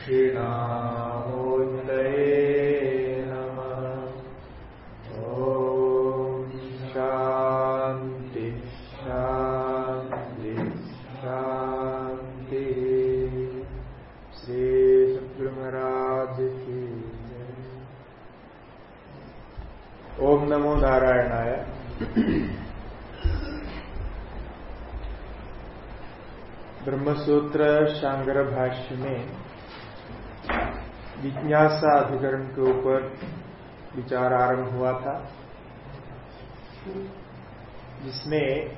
दक्षिणामूर्तये नमः ॐ शान्ति नमो नारायणाय। ब्रह्मसूत्र शांकर भाष्य में जिज्ञासा अधिकरण के ऊपर विचार आरंभ हुआ था, जिसमें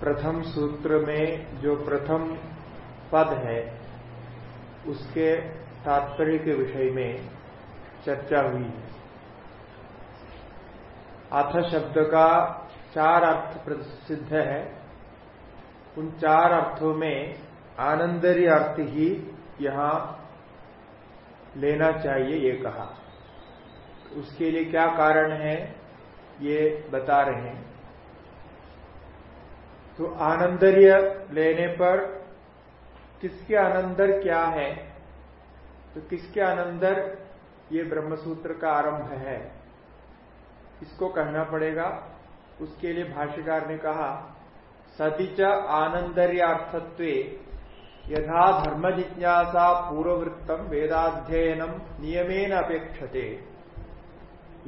प्रथम सूत्र में जो प्रथम पद है, उसके तात्पर्य के विषय में चर्चा हुई अथ शब्द का चार अर्थ प्रसिद्ध है। उन चार अर्थों में आनंदरी अर्थ ही यहाँ लेना चाहिए, ये कहा। उसके लिए क्या कारण है, ये बता रहे हैं। तो आनंदर्य लेने पर किसके आनंदर क्या है? तो किसके आनंदर ये ब्रह्मसूत्र का आरंभ है? इसको कहना पड़ेगा। उसके लिए भाष्यकार ने कहा, सतिच आनंदर्यार्थत्व यथा धर्म जिज्ञासा पूर्ववृत्तम वेदाध्ययनम नियमेन अपेक्षते।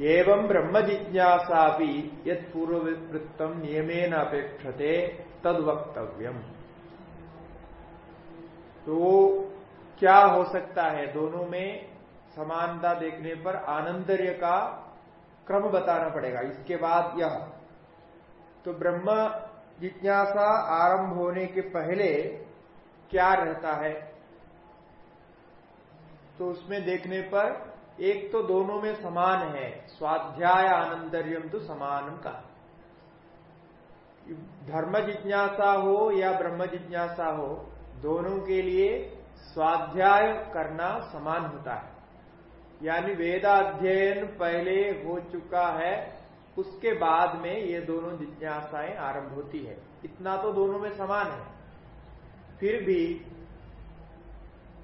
एवं ब्रह्म जिज्ञासा भी यद पूर्ववृत्तम नियमेन अपेक्षते तद वक्तव्यम तो क्या हो सकता है? दोनों में समानता देखने पर आनंदर्य का क्रम बताना पड़ेगा। इसके बाद यह। तो ब्रह्म जिज्ञासा आरंभ होने के पहले क्या रहता है? तो उसमें देखने पर एक तो दोनों में समान है। स्वाध्याय आनंदर्यम तो समानम का। धर्म जिज्ञासा हो या ब्रह्म जिज्ञासा हो, दोनों के लिए स्वाध्याय करना समान होता है। यानी वेदाध्ययन पहले हो चुका है, उसके बाद में ये दोनों जिज्ञासाएँ आरंभ होती है। इतना तो दोनों में समान है। फिर भी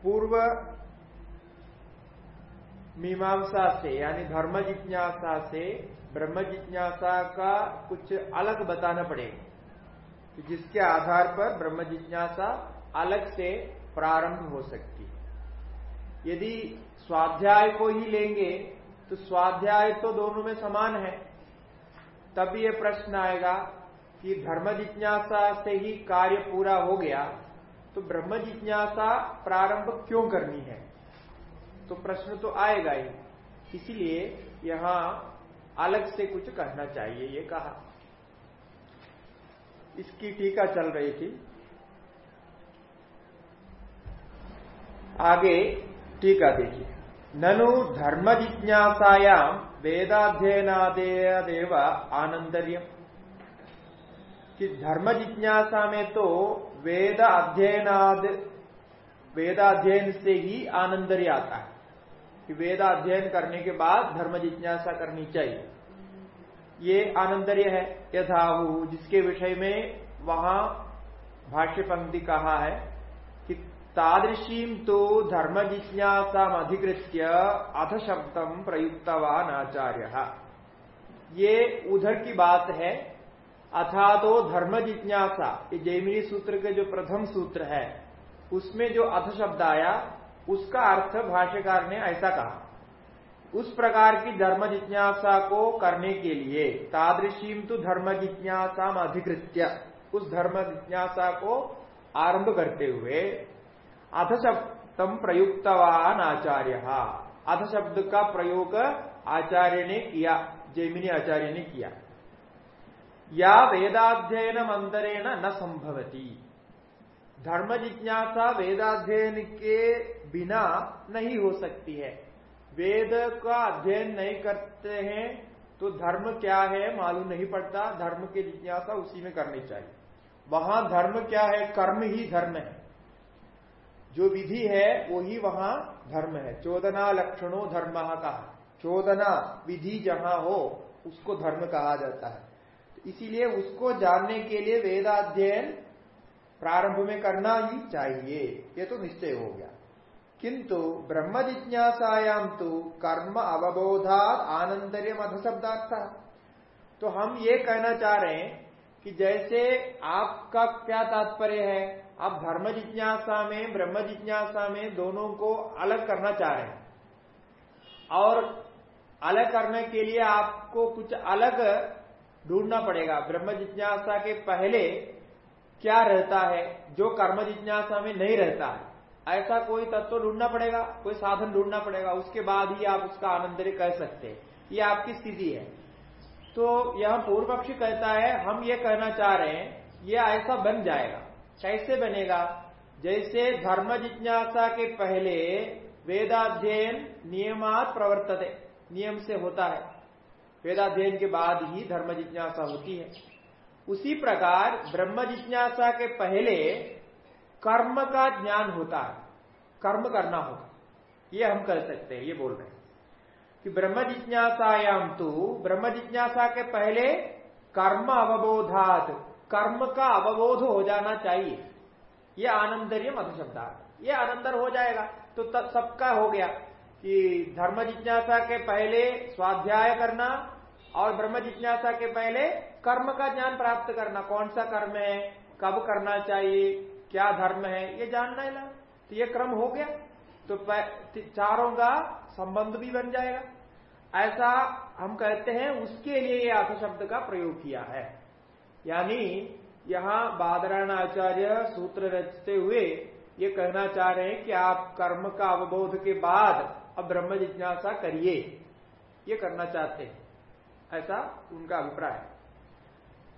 पूर्व मीमांसा से, यानी धर्म जिज्ञासा से ब्रह्म जिज्ञासा का कुछ अलग बताना पड़ेगा। तो जिसके आधार पर ब्रह्म जिज्ञासा अलग से प्रारंभ हो सकती है। यदि स्वाध्याय को ही लेंगे तो स्वाध्याय तो दोनों में समान है। तब ये प्रश्न आएगा कि धर्म जिज्ञासा से ही कार्य पूरा हो गया तो ब्रह्म जिज्ञासा प्रारंभ क्यों करनी है? तो प्रश्न तो आएगा ही। इसीलिए यहाँ अलग से कुछ कहना चाहिए, ये कहा। इसकी टीका चल रही थी। आगे टीका देखिए। ननु धर्म जिज्ञासायाम वेदाध्ययनादेव आनंदर्य कि धर्म जिज्ञासा में तो वेद अध्ययनाद वेदाध्ययन से ही आनंदरी आता है कि वेद अध्ययन करने के बाद धर्म जिज्ञासा करनी चाहिए। ये आनंदर्य है। यथाहु जिसके विषय में वहाँ भाष्य पंक्ति कहा है कि तादृशीम तो धर्म जिज्ञासा अथ शब्दम प्रयुक्तवान आचार्य। ये उधर की बात है अथा तो धर्म जिज्ञासा ये जैमिनी सूत्र के जो प्रथम सूत्र है, उसमें जो अथ शब्द आया, उसका अर्थ भाष्यकार ने ऐसा कहा। उस प्रकार की धर्म जिज्ञासा को करने के लिए तादृशीम तो धर्म जिज्ञासा अधिकृत्य, उस धर्म जिज्ञासा को आरंभ करते हुए अथ शब्दम प्रयुक्तवान आचार्य। अथ शब्द का प्रयोग आचार्य ने किया, जैमिनी आचार्य ने किया। या वेदाध्ययन मंदरेण न संभवती धर्म जिज्ञासा वेदाध्ययन के बिना नहीं हो सकती है। वेद का अध्ययन नहीं करते हैं तो धर्म क्या है मालूम नहीं पड़ता। धर्म की जिज्ञासा उसी में करनी चाहिए। वहाँ धर्म क्या है? कर्म ही धर्म है। जो विधि है, वही वहाँ धर्म है। चोदना लक्षणों धर्म कहा। चोदना विधि जहाँ हो, उसको धर्म कहा जाता है। इसीलिए उसको जानने के लिए वेदाध्ययन प्रारंभ में करना ही चाहिए। ये तो निश्चय हो गया। किंतु ब्रह्म जिज्ञासायाम तो कर्म अवबोधात आनंदर्य मध शब्दार्थ। तो हम ये कहना चाह रहे हैं कि जैसे आपका क्या तात्पर्य है, आप धर्म जिज्ञासा में, ब्रह्म जिज्ञासा में दोनों को अलग करना चाह रहे हैं। और अलग करने के लिए आपको कुछ अलग ढूंढना पड़ेगा। ब्रह्म जिज्ञासा के पहले क्या रहता है, जो कर्म जिज्ञासा में नहीं रहता है। ऐसा कोई तत्व ढूंढना पड़ेगा, कोई साधन ढूंढना पड़ेगा, उसके बाद ही आप उसका आनंद कह सकते हैं। ये आपकी स्थिति है। तो यह पूर्व पक्षी कहता है, हम ये कहना चाह रहे हैं, ये ऐसा बन जाएगा। कैसे बनेगा? जैसे धर्म जिज्ञासा के पहले वेदाध्ययन नियमात प्रवर्तते, नियम से होता है। वेदाध्ययन के बाद ही धर्म जिज्ञासा होती है। उसी प्रकार ब्रह्म जिज्ञासा के पहले कर्म का ज्ञान होता है। कर्म करना होगा। ये हम कर सकते हैं, ये बोल रहे हैं कि ब्रह्म जिज्ञासायाम तो ब्रह्म जिज्ञासा के पहले कर्म अवबोधात, कर्म का अवबोध हो जाना चाहिए। यह आनंदर्य मध शब्दार्थ ये आनंदर हो जाएगा तो तब सबका हो गया। कि धर्म जिज्ञासा के पहले स्वाध्याय करना और ब्रह्म जिज्ञासा के पहले कर्म का ज्ञान प्राप्त करना। कौन सा कर्म है? कब करना चाहिए? क्या धर्म है? ये जानना है ना। तो ये क्रम हो गया। तो चारों का संबंध भी बन जाएगा। ऐसा हम कहते हैं, उसके लिए ये अर्थ शब्द का प्रयोग किया है। यानी यहाँ बादरायण आचार्य सूत्र रचते हुए ये कहना चाह रहे हैं कि आप कर्म का अवबोध के बाद अब ब्रह्म जिज्ञासा करिए। ये करना चाहते हैं। ऐसा उनका अभिप्राय है।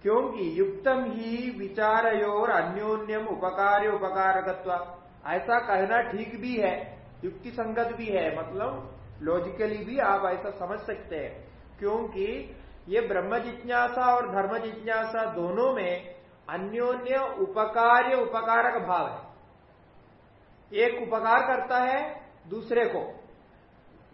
क्योंकि युक्तम ही विचार विचारयोर अन्योन्यम उपकार उपकारकत्व ऐसा कहना ठीक भी है युक्ति संगत भी है मतलब लॉजिकली भी आप ऐसा समझ सकते हैं। क्योंकि ये ब्रह्म जिज्ञासा और धर्म जिज्ञासा दोनों में अन्योन्य उपकार्य उपकारक भाव है। एक उपकार करता है दूसरे को।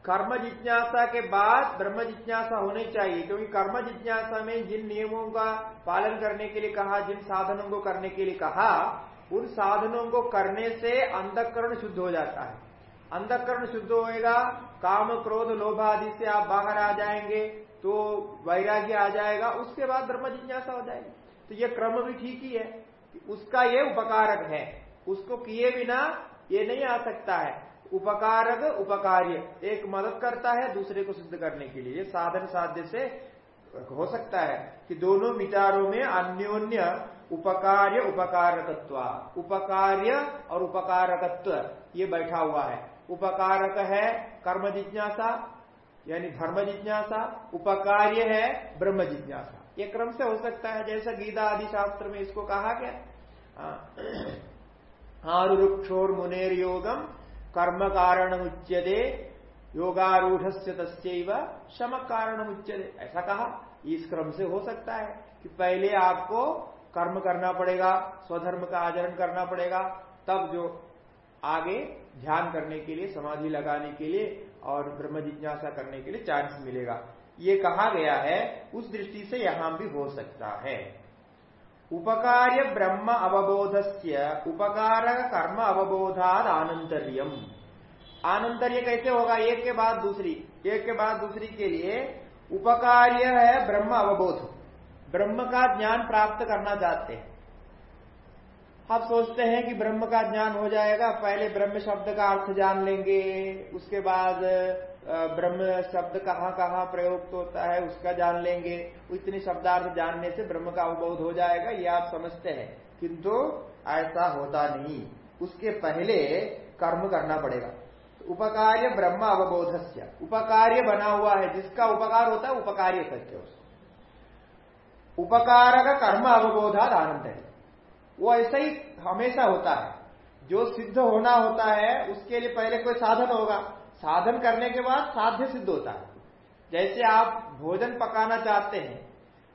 कर्म जिज्ञासा के बाद ब्रह्म जिज्ञासा होनी चाहिए, क्योंकि कर्म जिज्ञासा में जिन नियमों का पालन करने के लिए कहा, जिन साधनों को करने के लिए कहा, उन साधनों को करने से अंधकरण शुद्ध हो जाता है। अंधकरण शुद्ध होएगा, काम क्रोध लोभ आदि से आप बाहर आ जाएँगे तो वैराग्य आ जाएगा, उसके बाद ब्रह्म जिज्ञासा हो जाएगी। तो ये क्रम भी ठीक ही है। उसका ये उपकारक है। उसको किए बिना ये नहीं आ सकता है। उपकारक उपकार्य। एक मदद करता है दूसरे को सिद्ध करने के लिए। साधन साध्य से हो सकता है कि दोनों विचारों में अन्योन्य उपकार्य उपकारकत्व। उपकार्य और उपकारकत्व, ये बैठा हुआ है। उपकारक है कर्म जिज्ञासा, यानी धर्म जिज्ञासा। उपकार्य है ब्रह्म जिज्ञासा। ये क्रम से हो सकता है, जैसा गीता आदि शास्त्र में इसको कहा गया। आरुक्षोर मुनेर योगम कर्म कारण उच्यते योगारूढ़ से तस्व शम कारण ऐसा कहा, इस क्रम से हो सकता है कि पहले आपको कर्म करना पड़ेगा, स्वधर्म का आचरण करना पड़ेगा, तब जो आगे ध्यान करने के लिए, समाधि लगाने के लिए और ब्रह्म जिज्ञासा करने के लिए चांस मिलेगा। ये कहा गया है, उस दृष्टि से यहाँ भी हो सकता है। उपकार्य ब्रह्म अवबोध से उपकार कर्म अवबोधाद आनंतर्यम। आनंतर्य कैसे होगा? एक के बाद दूसरी। एक के बाद दूसरी के लिए उपकार्य है ब्रह्म अवबोध। ब्रह्म का ज्ञान प्राप्त करना चाहते हैं। आप सोचते हैं कि ब्रह्म का ज्ञान हो जाएगा। पहले ब्रह्म शब्द का अर्थ जान लेंगे। उसके बाद ब्रह्म शब्द कहाँ कहाँ प्रयुक्त होता है, उसका जान लेंगे। इतनी शब्दार्थ जानने से ब्रह्म का अवबोध हो जाएगा, ये आप समझते हैं। किंतु ऐसा होता नहीं। उसके पहले कर्म करना पड़ेगा। तो उपकार्य ब्रह्म अवबोध उपकार्य बना हुआ है। जिसका उपकार होता है, उपकार्य सत्य उसको। उपकार का कर्म अवबोधात आनंद है। वो ऐसा ही हमेशा होता है। जो सिद्ध होना होता है, उसके लिए पहले कोई साधन होगा। साधन करने के बाद साध्य सिद्ध होता है। जैसे आप भोजन पकाना चाहते हैं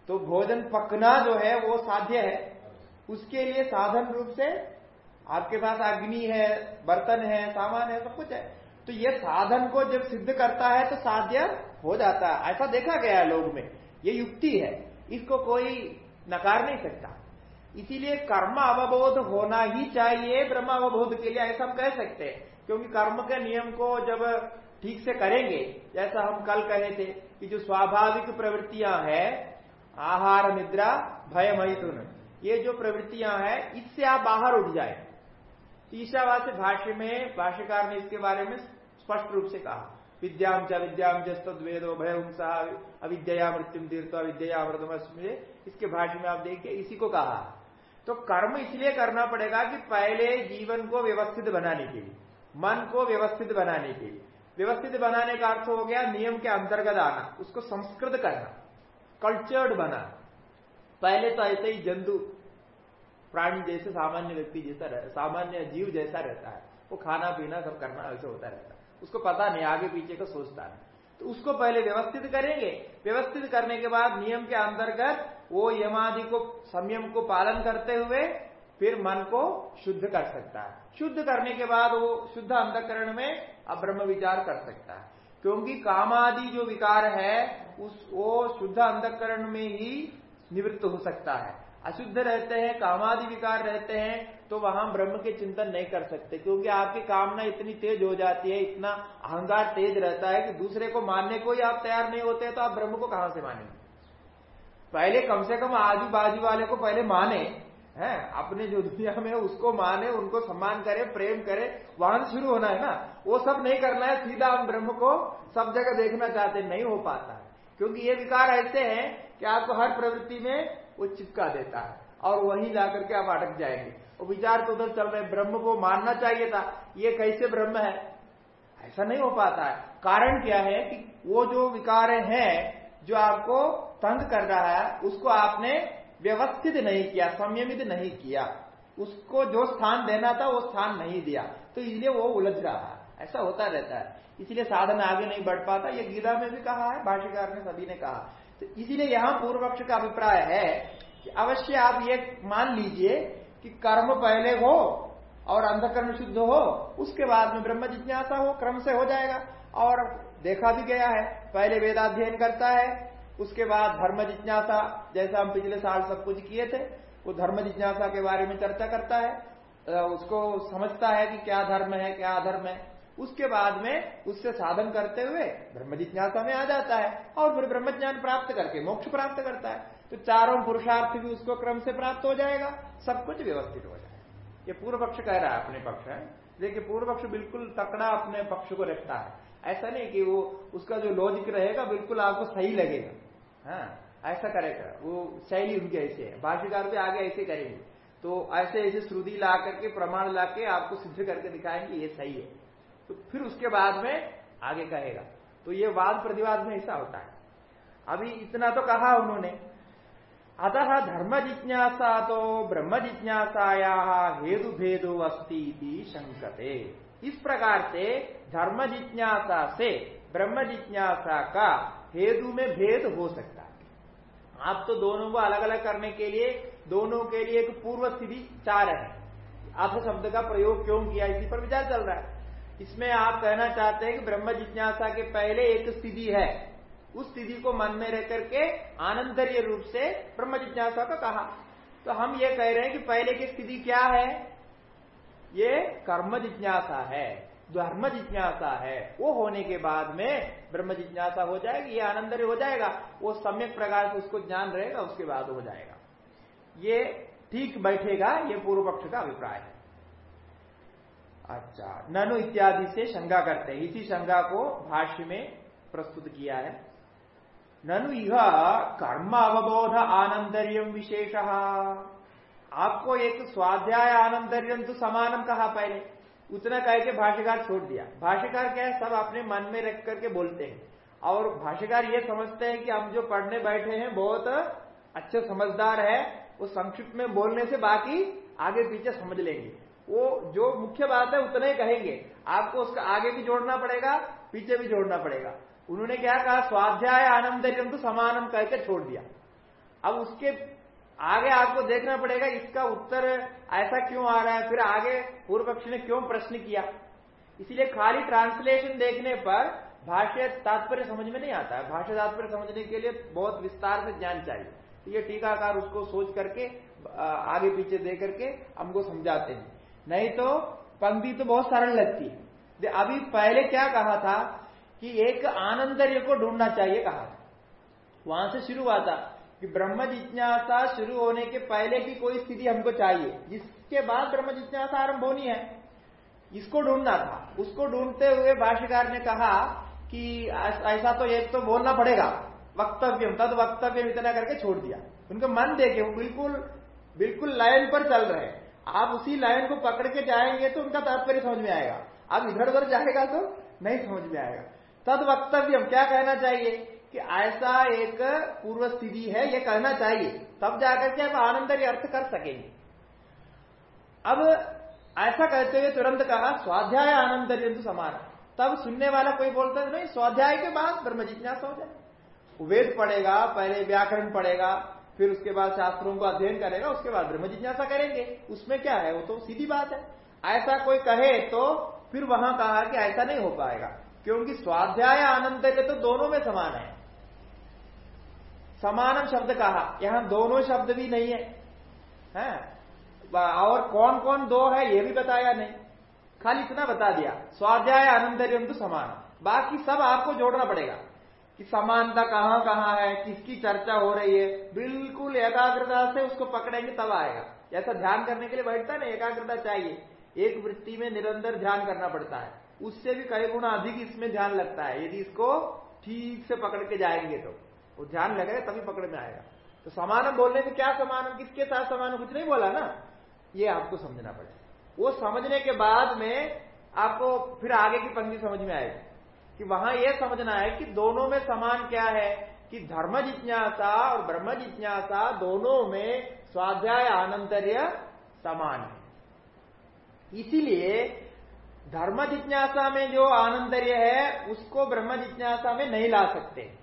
तो भोजन पकना जो है वो साध्य है। उसके लिए साधन रूप से आपके पास अग्नि है, बर्तन है, सामान है, सब कुछ है। तो ये साधन को जब सिद्ध करता है तो साध्य हो जाता है। ऐसा देखा गया है लोग में। ये युक्ति है। इसको कोई नकार नहीं सकता। इसीलिए कर्म अवबोध होना ही चाहिए ब्रह्म अवबोध के लिए, ऐसा हम कह सकते हैं। क्योंकि कर्म के नियम को जब ठीक से करेंगे, जैसा हम कल कहे थे कि जो स्वाभाविक प्रवृत्तियाँ हैं, आहार, निद्रा, भय मैथुन ये जो प्रवृत्तियाँ हैं, इससे आप बाहर उठ जाए। ईशावास्य भाष्य में, भाष्यकार ने इसके बारे में स्पष्ट रूप से कहा विद्याम च विद्याम जस्तवेदो भय अविद्या मृत्यु तीर्थ अविद्या इसके भाष्य में आप देखिए, इसी को कहा। तो कर्म इसलिए करना पड़ेगा कि पहले जीवन को व्यवस्थित बनाने के लिए। मन को व्यवस्थित बनाने के लिए। व्यवस्थित बनाने का अर्थ हो गया नियम के अंतर्गत आना, उसको संस्कृत करना कल्चर्ड बना पहले तो ऐसे ही जंतु, प्राणी जैसे सामान्य व्यक्ति जैसा सामान्य जीव जैसा रहता है। वो खाना, पीना सब करना ऐसे होता रहता है। उसको पता नहीं, आगे पीछे का सोचता है तो उसको पहले व्यवस्थित करेंगे। व्यवस्थित करने के बाद नियम के अंतर्गत वो यमादि को, संयम को पालन करते हुए फिर मन को शुद्ध कर सकता है। शुद्ध करने के बाद वो शुद्ध अंतकरण में अब ब्रह्म विचार कर सकता है। क्योंकि कामादि जो विकार है, उस, वो शुद्ध अंतकरण में ही निवृत्त हो सकता है। अशुद्ध रहते हैं, कामादि विकार रहते हैं तो वहाँ ब्रह्म के चिंतन नहीं कर सकते। क्योंकि आपकी कामना इतनी तेज हो जाती है, इतना अहंकार तेज रहता है कि दूसरे को मानने को ही आप तैयार नहीं होते तो आप ब्रह्म को कहाँ से मानेंगे? पहले कम से कम आजू बाजू वाले को पहले माने हैं, अपने जो दुनिया में उसको माने, उनको सम्मान करे, प्रेम करे वहाँ शुरू होना है ना? वो सब नहीं करना है, सीधा हम ब्रह्म को सब जगह देखना चाहते नहीं हो पाता है। क्योंकि ये विकार ऐसे हैं कि आपको हर प्रवृत्ति में वो चिपका देता है और वहीं ला करके आप अटक जाएँगे। और विचार तो उधर चल रहे ब्रह्म को मानना चाहिए था, ये कैसे ब्रह्म है? ऐसा नहीं हो पाता है। कारण क्या है कि वो जो विकार है, जो आपको तंग कर रहा है, उसको आपने व्यवस्थित नहीं किया, संयमित नहीं किया, उसको जो स्थान देना था वो स्थान नहीं दिया। तो इसलिए वो उलझ रहा है। ऐसा होता रहता है। इसलिए साधन आगे नहीं बढ़ पाता। ये गीता में भी कहा है, भाष्यकार ने सभी ने कहा। तो इसीलिए यहाँ पूर्व पक्ष का अभिप्राय है कि अवश्य आप ये मान लीजिए कि कर्म पहले हो और अंधकर्म शुद्ध हो, उसके बाद में ब्रह्म जिज्ञासा हो, क्रम से हो जाएगा। और देखा भी गया है, पहले वेदाध्ययन करता है उसके बाद धर्म जिज्ञासा, जैसा हम पिछले साल सब कुछ किए थे, वो धर्म जिज्ञासा के बारे में चर्चा करता है उसको समझता है कि क्या धर्म है, क्या अधर्म है। उसके बाद में उससे साधन करते हुए ब्रह्म जिज्ञासा में आ जाता है और फिर ब्रह्म ज्ञान प्राप्त करके, मोक्ष प्राप्त करता है। तो चारों पुरुषार्थ भी उसको क्रम से प्राप्त हो जाएगा, सब कुछ व्यवस्थित हो जाएगा। ये पूर्व पक्ष कह रहा है अपने पक्ष है देखिए, पूर्व पक्ष बिल्कुल तकड़ा अपने पक्ष को रखता है। ऐसा नहीं कि वो उसका जो लॉजिक रहेगा, बिल्कुल आपको सही लगेगा। हाँ ऐसा करेगा। वो शैली उनकी ऐसे है। भाष्यकार भी आगे ऐसे करेंगे। तो ऐसे ऐसे श्रुति ला करके, प्रमाण ला के आपको सिद्ध करके दिखाएँगे, ये सही है। तो फिर उसके बाद में आगे कहेगा। तो ये वाद प्रतिवाद में ऐसा होता है। अभी इतना तो कहा उन्होंने। अतः धर्म जिज्ञासा तो ब्रह्म जिज्ञासाया हेतु भेदो अस्ती शंकते इस प्रकार से धर्म जिज्ञासा से ब्रह्म जिज्ञासा का हेतु में भेद हो सकता है। आप तो दोनों को अलग अलग करने के लिए, दोनों के लिए एक पूर्व स्थिति चार है। अथ शब्द का प्रयोग क्यों किया? इसी पर विचार चल रहा है। इसमें आप कहना चाहते हैं कि ब्रह्म जिज्ञासा के पहले एक स्थिति है। उस स्थिति को मन में रह करके आनंदर्य रूप से ब्रह्म जिज्ञासा का कहा। तो हम ये कह रहे हैं कि पहले की स्थिति क्या है? ये कर्म जिज्ञासा है। धर्म जिज्ञासा है, वो होने के बाद में ब्रह्म जिज्ञासा हो जाएगी, ये आनंद हो जाएगा, वो सम्यक प्रकार से उसको ज्ञान रहेगा, उसके बाद हो जाएगा। ये ठीक बैठेगा, ये पूर्व पक्ष का अभिप्राय है। अच्छा ननु इत्यादि से शंका करते हैं। इसी शंका को भाष्य में प्रस्तुत किया है। ननु यह कर्म अवबोध आनंदर्यम विशेष। आपको एक स्वाध्याय आनंदर्यम तो समानम कहा पहले। उतना कह के भाष्यकार छोड़ दिया। भाष्यकार क्या है? सब अपने मन में रख करके बोलते हैं। और भाष्यकार ये समझते हैं कि हम जो पढ़ने बैठे हैं, बहुत अच्छे समझदार है, वो संक्षिप्त में बोलने से बाकी आगे पीछे समझ लेंगे। वो जो मुख्य बात है, उतना ही कहेंगे। आपको उसका आगे भी जोड़ना पड़ेगा, पीछे भी जोड़ना पड़ेगा। उन्होंने क्या कहा? स्वाध्याय तो समानम कहकर छोड़ दिया। अब उसके आगे आपको देखना पड़ेगा इसका उत्तर ऐसा क्यों आ रहा है। फिर आगे पूर्व पक्ष ने क्यों प्रश्न किया? इसीलिए खाली ट्रांसलेशन देखने पर भाष्य तात्पर्य समझ में नहीं आता। है भाष्य तात्पर्य समझने के लिए बहुत विस्तार से ज्ञान चाहिए। तो ये टीकाकार उसको सोच करके आगे पीछे दे करके हमको समझाते हैं। नहीं तो पंक्ति तो बहुत सरल लगती है। अभी पहले क्या कहा था कि एक आनंदर्य को ढूंढना चाहिए कहा वहाँ से शुरू हुआ था कि ब्रह्म जिज्ञासा शुरू होने के पहले की कोई स्थिति हमको चाहिए। जिसके बाद ब्रह्म जिज्ञासा आरंभ होनी है। इसको ढूंढना था। उसको ढूंढते हुए भाष्यकार ने कहा कि ऐसा तो एक तो बोलना पड़ेगा। वक्तव्य तद वक्तव्य इतना करके छोड़ दिया। उनका मन देखे, वो बिल्कुल बिल्कुल लाइन पर चल रहे आप उसी लाइन को पकड़ के जाएँगे तो उनका तात्पर्य समझ में आएगा। अब इधर उधर जाएगा तो नहीं समझ में आएगा। तद वक्तव्य क्या कहना चाहिए? कि ऐसा एक पूर्व स्थिति है, ये कहना चाहिए। तब जाकर के आप आनंद अर्थ कर सकेंगे। अब ऐसा कहते हुए तुरंत कहा, स्वाध्याय आनंद समान तब सुनने वाला कोई बोलता है, नहीं, स्वाध्याय के बाद ब्रह्म जिज्ञासा हो जाए। वेद पढ़ेगा, पहले व्याकरण पढ़ेगा, फिर उसके बाद शास्त्रों को अध्ययन करेगा, उसके बाद ब्रह्म जिज्ञासा करेंगे। उसमें क्या है? वो तो सीधी बात है। ऐसा कोई कहे तो फिर वहाँ कहा कि ऐसा नहीं हो पाएगा, क्योंकि स्वाध्याय आनंद तो दोनों में समान है। समानम शब्द कहा यहाँ दोनों शब्द भी नहीं है। हैं? और कौन कौन दो है यह भी बताया नहीं। खाली इतना बता दिया। स्वाध्याय आनंदर्यम तो समान। बाकी सब आपको जोड़ना पड़ेगा। कि समानता कहाँ कहाँ है, किसकी चर्चा हो रही है। बिल्कुल एकाग्रता से उसको पकड़ेंगे, तब आएगा। ऐसा ध्यान करने के लिए बैठता है ना, एकाग्रता चाहिए। एक वृत्ति में निरंतर ध्यान करना पड़ता है। उससे भी कई गुना अधिक इसमें ध्यान लगता है। यदि इसको ठीक से पकड़ के जाएँगे तो। वो ध्यान लगेगा तभी पकड़ में आएगा। तो समानम बोलने में क्या समानम? किसके साथ समानम? कुछ नहीं बोला ना? ये आपको समझना पड़ेगा। वो समझने के बाद में आपको फिर आगे की पंक्ति समझ में आएगी कि वहाँ यह समझना है कि दोनों में समान क्या है कि धर्म जिज्ञासा और ब्रह्म जिज्ञासा दोनों में स्वाध्याय आनंतर्य समान है। इसीलिए धर्म जिज्ञासा में जो आनंदर्य है, उसको ब्रह्म जिज्ञासा में नहीं ला सकते।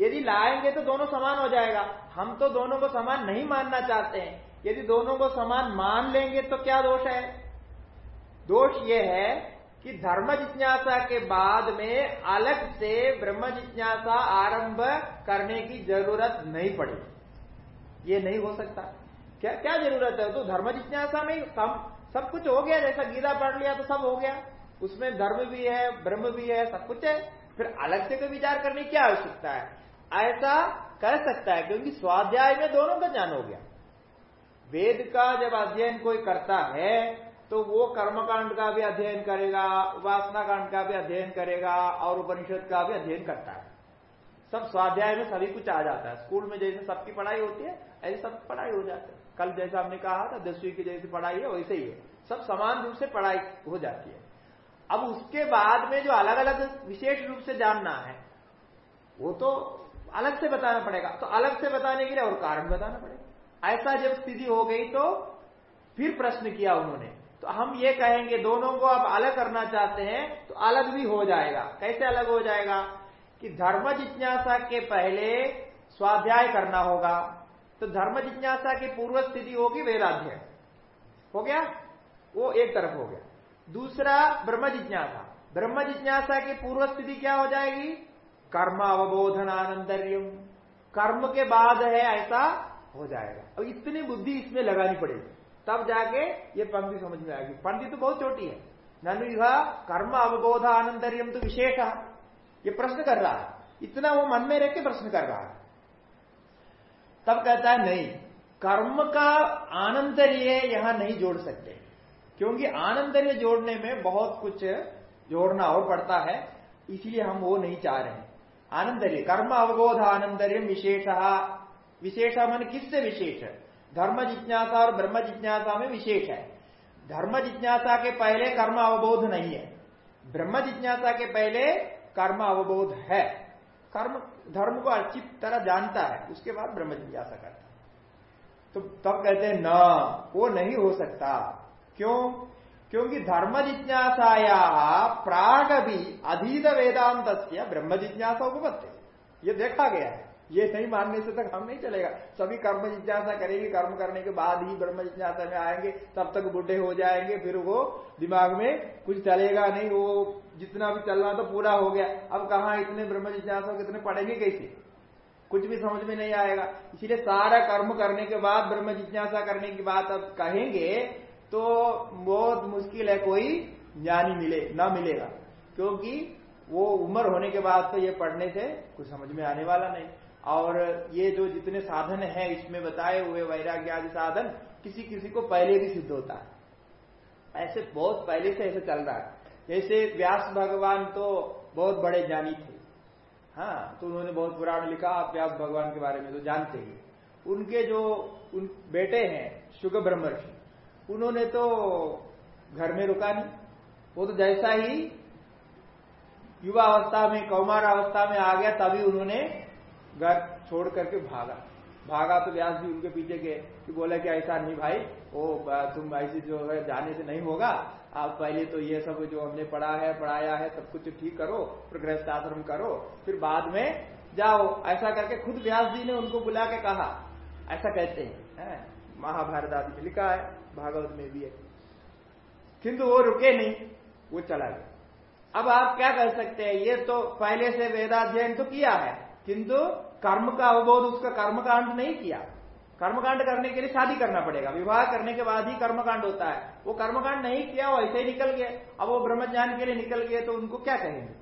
यदि लाएँगे तो दोनों समान हो जाएगा। हम तो दोनों को समान नहीं मानना चाहते हैं। यदि दोनों को समान मान लेंगे तो क्या दोष है? दोष यह है कि धर्म जिज्ञासा के बाद में अलग से ब्रह्म जिज्ञासा आरंभ करने की ज़रूरत नहीं पड़ी। ये नहीं हो सकता। क्या क्या ज़रूरत है? तो धर्म जिज्ञासा में सब सब कुछ हो गया। जैसा गीता पढ़ लिया तो सब हो गया। उसमें धर्म भी है, ब्रह्म भी है, सब कुछ है। फिर अलग से कोई विचार करने की क्या आवश्यकता है? ऐसा कह सकता है, क्योंकि स्वाध्याय में दोनों का ज्ञान हो गया। वेद का जब अध्ययन कोई करता है तो वो कर्मकांड का भी अध्ययन करेगा, उपासना कांड का भी अध्ययन करेगा, और उपनिषद का भी अध्ययन करता है। सब स्वाध्याय में सभी कुछ आ जाता है। स्कूल में जैसे सबकी पढ़ाई होती है, ऐसे सब पढ़ाई हो जाती है। कल जैसा हमने कहा था, दसवीं की जैसी पढ़ाई है, वैसे ही है। सब समान रूप से पढ़ाई हो जाती है। अब उसके बाद में जो अलग अलग विशेष रूप से जानना है, वो तो अलग से बताना पड़ेगा। तो अलग से बताने के लिए और कारण बताना पड़ेगा। ऐसा जब स्थिति हो गई तो फिर प्रश्न किया उन्होंने। तो हम ये कहेंगे, दोनों को आप अलग करना चाहते हैं तो अलग भी हो जाएगा। कैसे अलग हो जाएगा? कि धर्म जिज्ञासा के पहले स्वाध्याय करना होगा। तो धर्म जिज्ञासा की पूर्व स्थिति होगी वेदाध्ययन। हो गया? वो एक तरफ़ हो गया। दूसरा ब्रह्म जिज्ञासा। ब्रह्म जिज्ञासा की पूर्व स्थिति क्या हो जाएगी? कर्म अवबोधन आनंदर्यम कर्म के बाद है ऐसा हो जाएगा। अब इतनी बुद्धि इसमें लगानी पड़ेगी। तब जाके ये पंक्ति समझ में आएगी। पंक्ति तो बहुत छोटी है। ननु कर्म अवबोध आनंदर्यम तो विशेष। है ये प्रश्न कर रहा है। इतना वो मन में रह के प्रश्न कर रहा है। तब कहता है, नहीं, कर्म का आनंदर्य यहाँ नहीं जोड़ सकते। क्योंकि आनंदर्य जोड़ने में बहुत कुछ जोड़ना और पड़ता है। इसलिए हम वो नहीं चाह रहे हैं। आनंदर्य कर्म अवबोध आनंदर्य विशेष। विशेष मन किससे विशेष? है धर्म जिज्ञासा और ब्रह्म जिज्ञासा में विशेष है। धर्म जिज्ञासा के पहले कर्म अवबोध नहीं है। ब्रह्म जिज्ञासा के पहले कर्म अवबोध है। कर्म, धर्म को अच्छी तरह जानता है, उसके बाद ब्रह्म जिज्ञासा करता है। तो तब कहते हैं, न, वो नहीं हो सकता। क्यों? क्योंकि धर्म जिज्ञासाया प्राग भी अधीत वेदांत ब्रह्म जिज्ञासा उपपत्ति। ये देखा गया है। ये नहीं मानने से तक हम नहीं चलेगा। सभी कर्म जिज्ञासा करेगी, कर्म करने के बाद ही ब्रह्म जिज्ञासा में आएँगे, तब तक बुढ़े हो जाएँगे, फिर वो दिमाग में कुछ चलेगा नहीं, वो जितना भी चलना तो पूरा हो गया। अब कहा इतने ब्रह्म जिज्ञासा कितने पढ़ेंगे कैसे? कुछ भी समझ में नहीं आएगा। इसीलिए सारा कर्म करने के बाद ब्रह्म जिज्ञासा करने की बात अब कहेंगे तो बहुत मुश्किल है कोई ज्ञानी मिले, ना मिलेगा। क्योंकि वो उम्र होने के बाद तो ये पढ़ने से कुछ समझ में आने वाला नहीं। और ये जो जितने साधन है इसमें बताए हुए वैराग्य आदि साधन, किसी किसी को पहले भी सिद्ध होता है। ऐसे बहुत पहले से ऐसे चल रहा है। जैसे व्यास भगवान तो बहुत बड़े ज्ञानी थे। हाँ तो उन्होंने बहुत पुराण लिखा, आप व्यास भगवान के बारे में तो जानते ही। उनके जो उन बेटे हैं शुग ब्रह्मर्षि उन्होंने तो घर में रुका नहीं। वो तो जैसा ही युवा अवस्था में, कौमार अवस्था में आ गया, तभी उन्होंने घर छोड़ करके भागा। भागा तो व्यास जी उनके पीछे गए कि बोला कि ऐसा नहीं भाई, वो तुम ऐसी जो है जाने से नहीं होगा। आप पहले तो ये सब जो हमने पढ़ा है, पढ़ाया है, सब कुछ ठीक करो फिर आश्रम करो, फिर बाद में जाओ। ऐसा करके खुद व्यास जी ने उनको बुला के कहा। ऐसा कहते हैं, है? महाभारत आदि में लिखा है, भागवत में भी है। किंतु वो रुके नहीं, वो चला गया। अब आप क्या कह सकते हैं, ये तो पहले से वेदाध्ययन तो किया है, किंतु कर्म का अवबोध, उसका कर्मकांड नहीं किया। कर्मकांड करने के लिए शादी करना पड़ेगा। विवाह करने के बाद ही कर्मकांड होता है। वो कर्मकांड नहीं किया, वो ऐसे ही निकल गए अब वो ब्रह्मज्ञान के लिए निकल गए तो उनको क्या कहेंगे?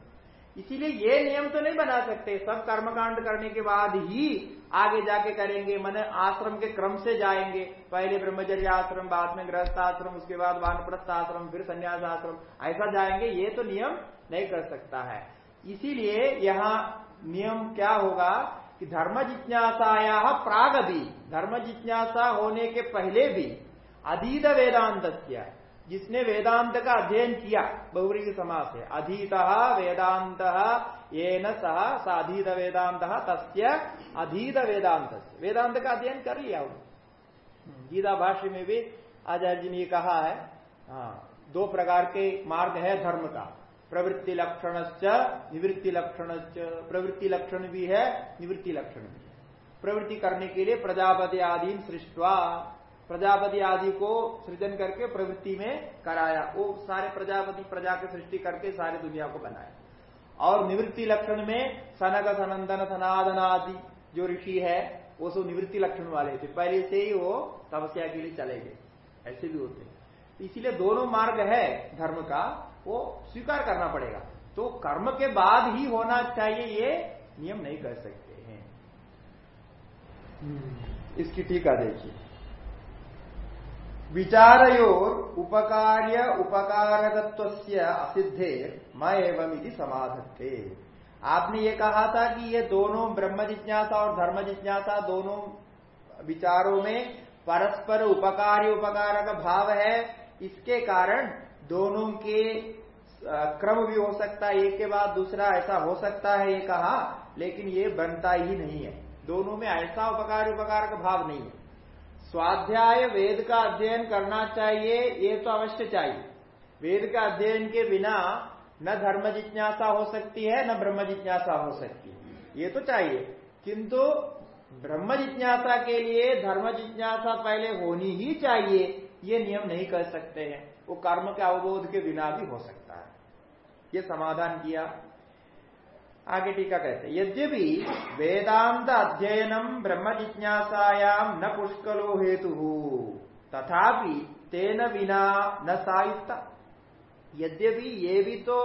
इसीलिए ये नियम तो नहीं बना सकते। सब कर्मकांड करने के बाद ही आगे जाके करेंगे, मैंने आश्रम के क्रम से जाएँगे। पहले ब्रह्मचर्य आश्रम, बाद में गृहस्थ आश्रम, उसके बाद वानप्रस्थ आश्रम, फिर संन्यास आश्रम, ऐसा जाएँगे, ये तो नियम नहीं कर सकता है। इसीलिए यहाँ नियम क्या होगा कि धर्म जिज्ञासाया प्राग भी धर्म जिज्ञासा होने के पहले भी अधीत वेदांत जिसने वेदांत का अध्ययन किया, बहुरी के समास है। अधीत वेदांत ये न सह साधीत वेदांत, तस्य अधीत वेदांत वेदांत का अध्ययन कर लिया उन्होंने। गीता भाष्य में भी आचार्य जी ने कहा है हाँ दो प्रकार के मार्ग है धर्म का। प्रवृत्ति लक्षण निवृत्ति लक्षण प्रवृत्ति लक्षण भी है, निवृत्ति लक्षण भी है। प्रवृत्ति करने के लिए प्रजापति आदि सृष्टवा प्रजापति आदि को सृजन करके प्रवृत्ति में कराया। वो सारे प्रजापति प्रजा की सृष्टि करके सारी दुनिया को बनाया। और निवृत्ति लक्षण में सनक सनंदन सनादन आदि जो ऋषि है वो सब निवृत्ति लक्षण वाले थे। पहले से ही वो तपस्या के लिए चले गए। ऐसे भी होते इसीलिए दोनों मार्ग है धर्म का वो स्वीकार करना पड़ेगा। तो कर्म के बाद ही होना चाहिए ये नियम नहीं कर सकते हैं। हम्म, इसकी टीका देखिए। विचारयोर उपकार्य उपकारकत्व असिद्धे म समाधत्ते। आपने ये कहा था कि ये दोनों ब्रह्म जिज्ञासा और धर्म जिज्ञासा दोनों विचारों में परस्पर उपकार्य उपकारक भाव है। इसके कारण दोनों के क्रम भी हो सकता है। एक के बाद दूसरा ऐसा हो सकता है, ये कहा, लेकिन ये बनता ही नहीं है। दोनों में ऐसा उपकार उपकार का भाव नहीं है। स्वाध्याय वेद का अध्ययन करना चाहिए, ये तो अवश्य चाहिए। वेद का अध्ययन के बिना न धर्म जिज्ञासा हो सकती है, न ब्रह्म जिज्ञासा हो सकती है। ये तो चाहिए। किंतु ब्रह्म जिज्ञासा के लिए धर्म जिज्ञासा पहले होनी ही चाहिए, ये नियम नहीं कर सकते हैं। वो कर्म के अवबोध के बिना भी हो सकता है। ये समाधान किया। आगे टीका कहते यद्यपि वेदांत अध्ययनम ब्रह्म जिज्ञासायाम न पुष्कलो हेतु, तथापि तेन बिना न सायुक्त। यद्यपि ये भी तो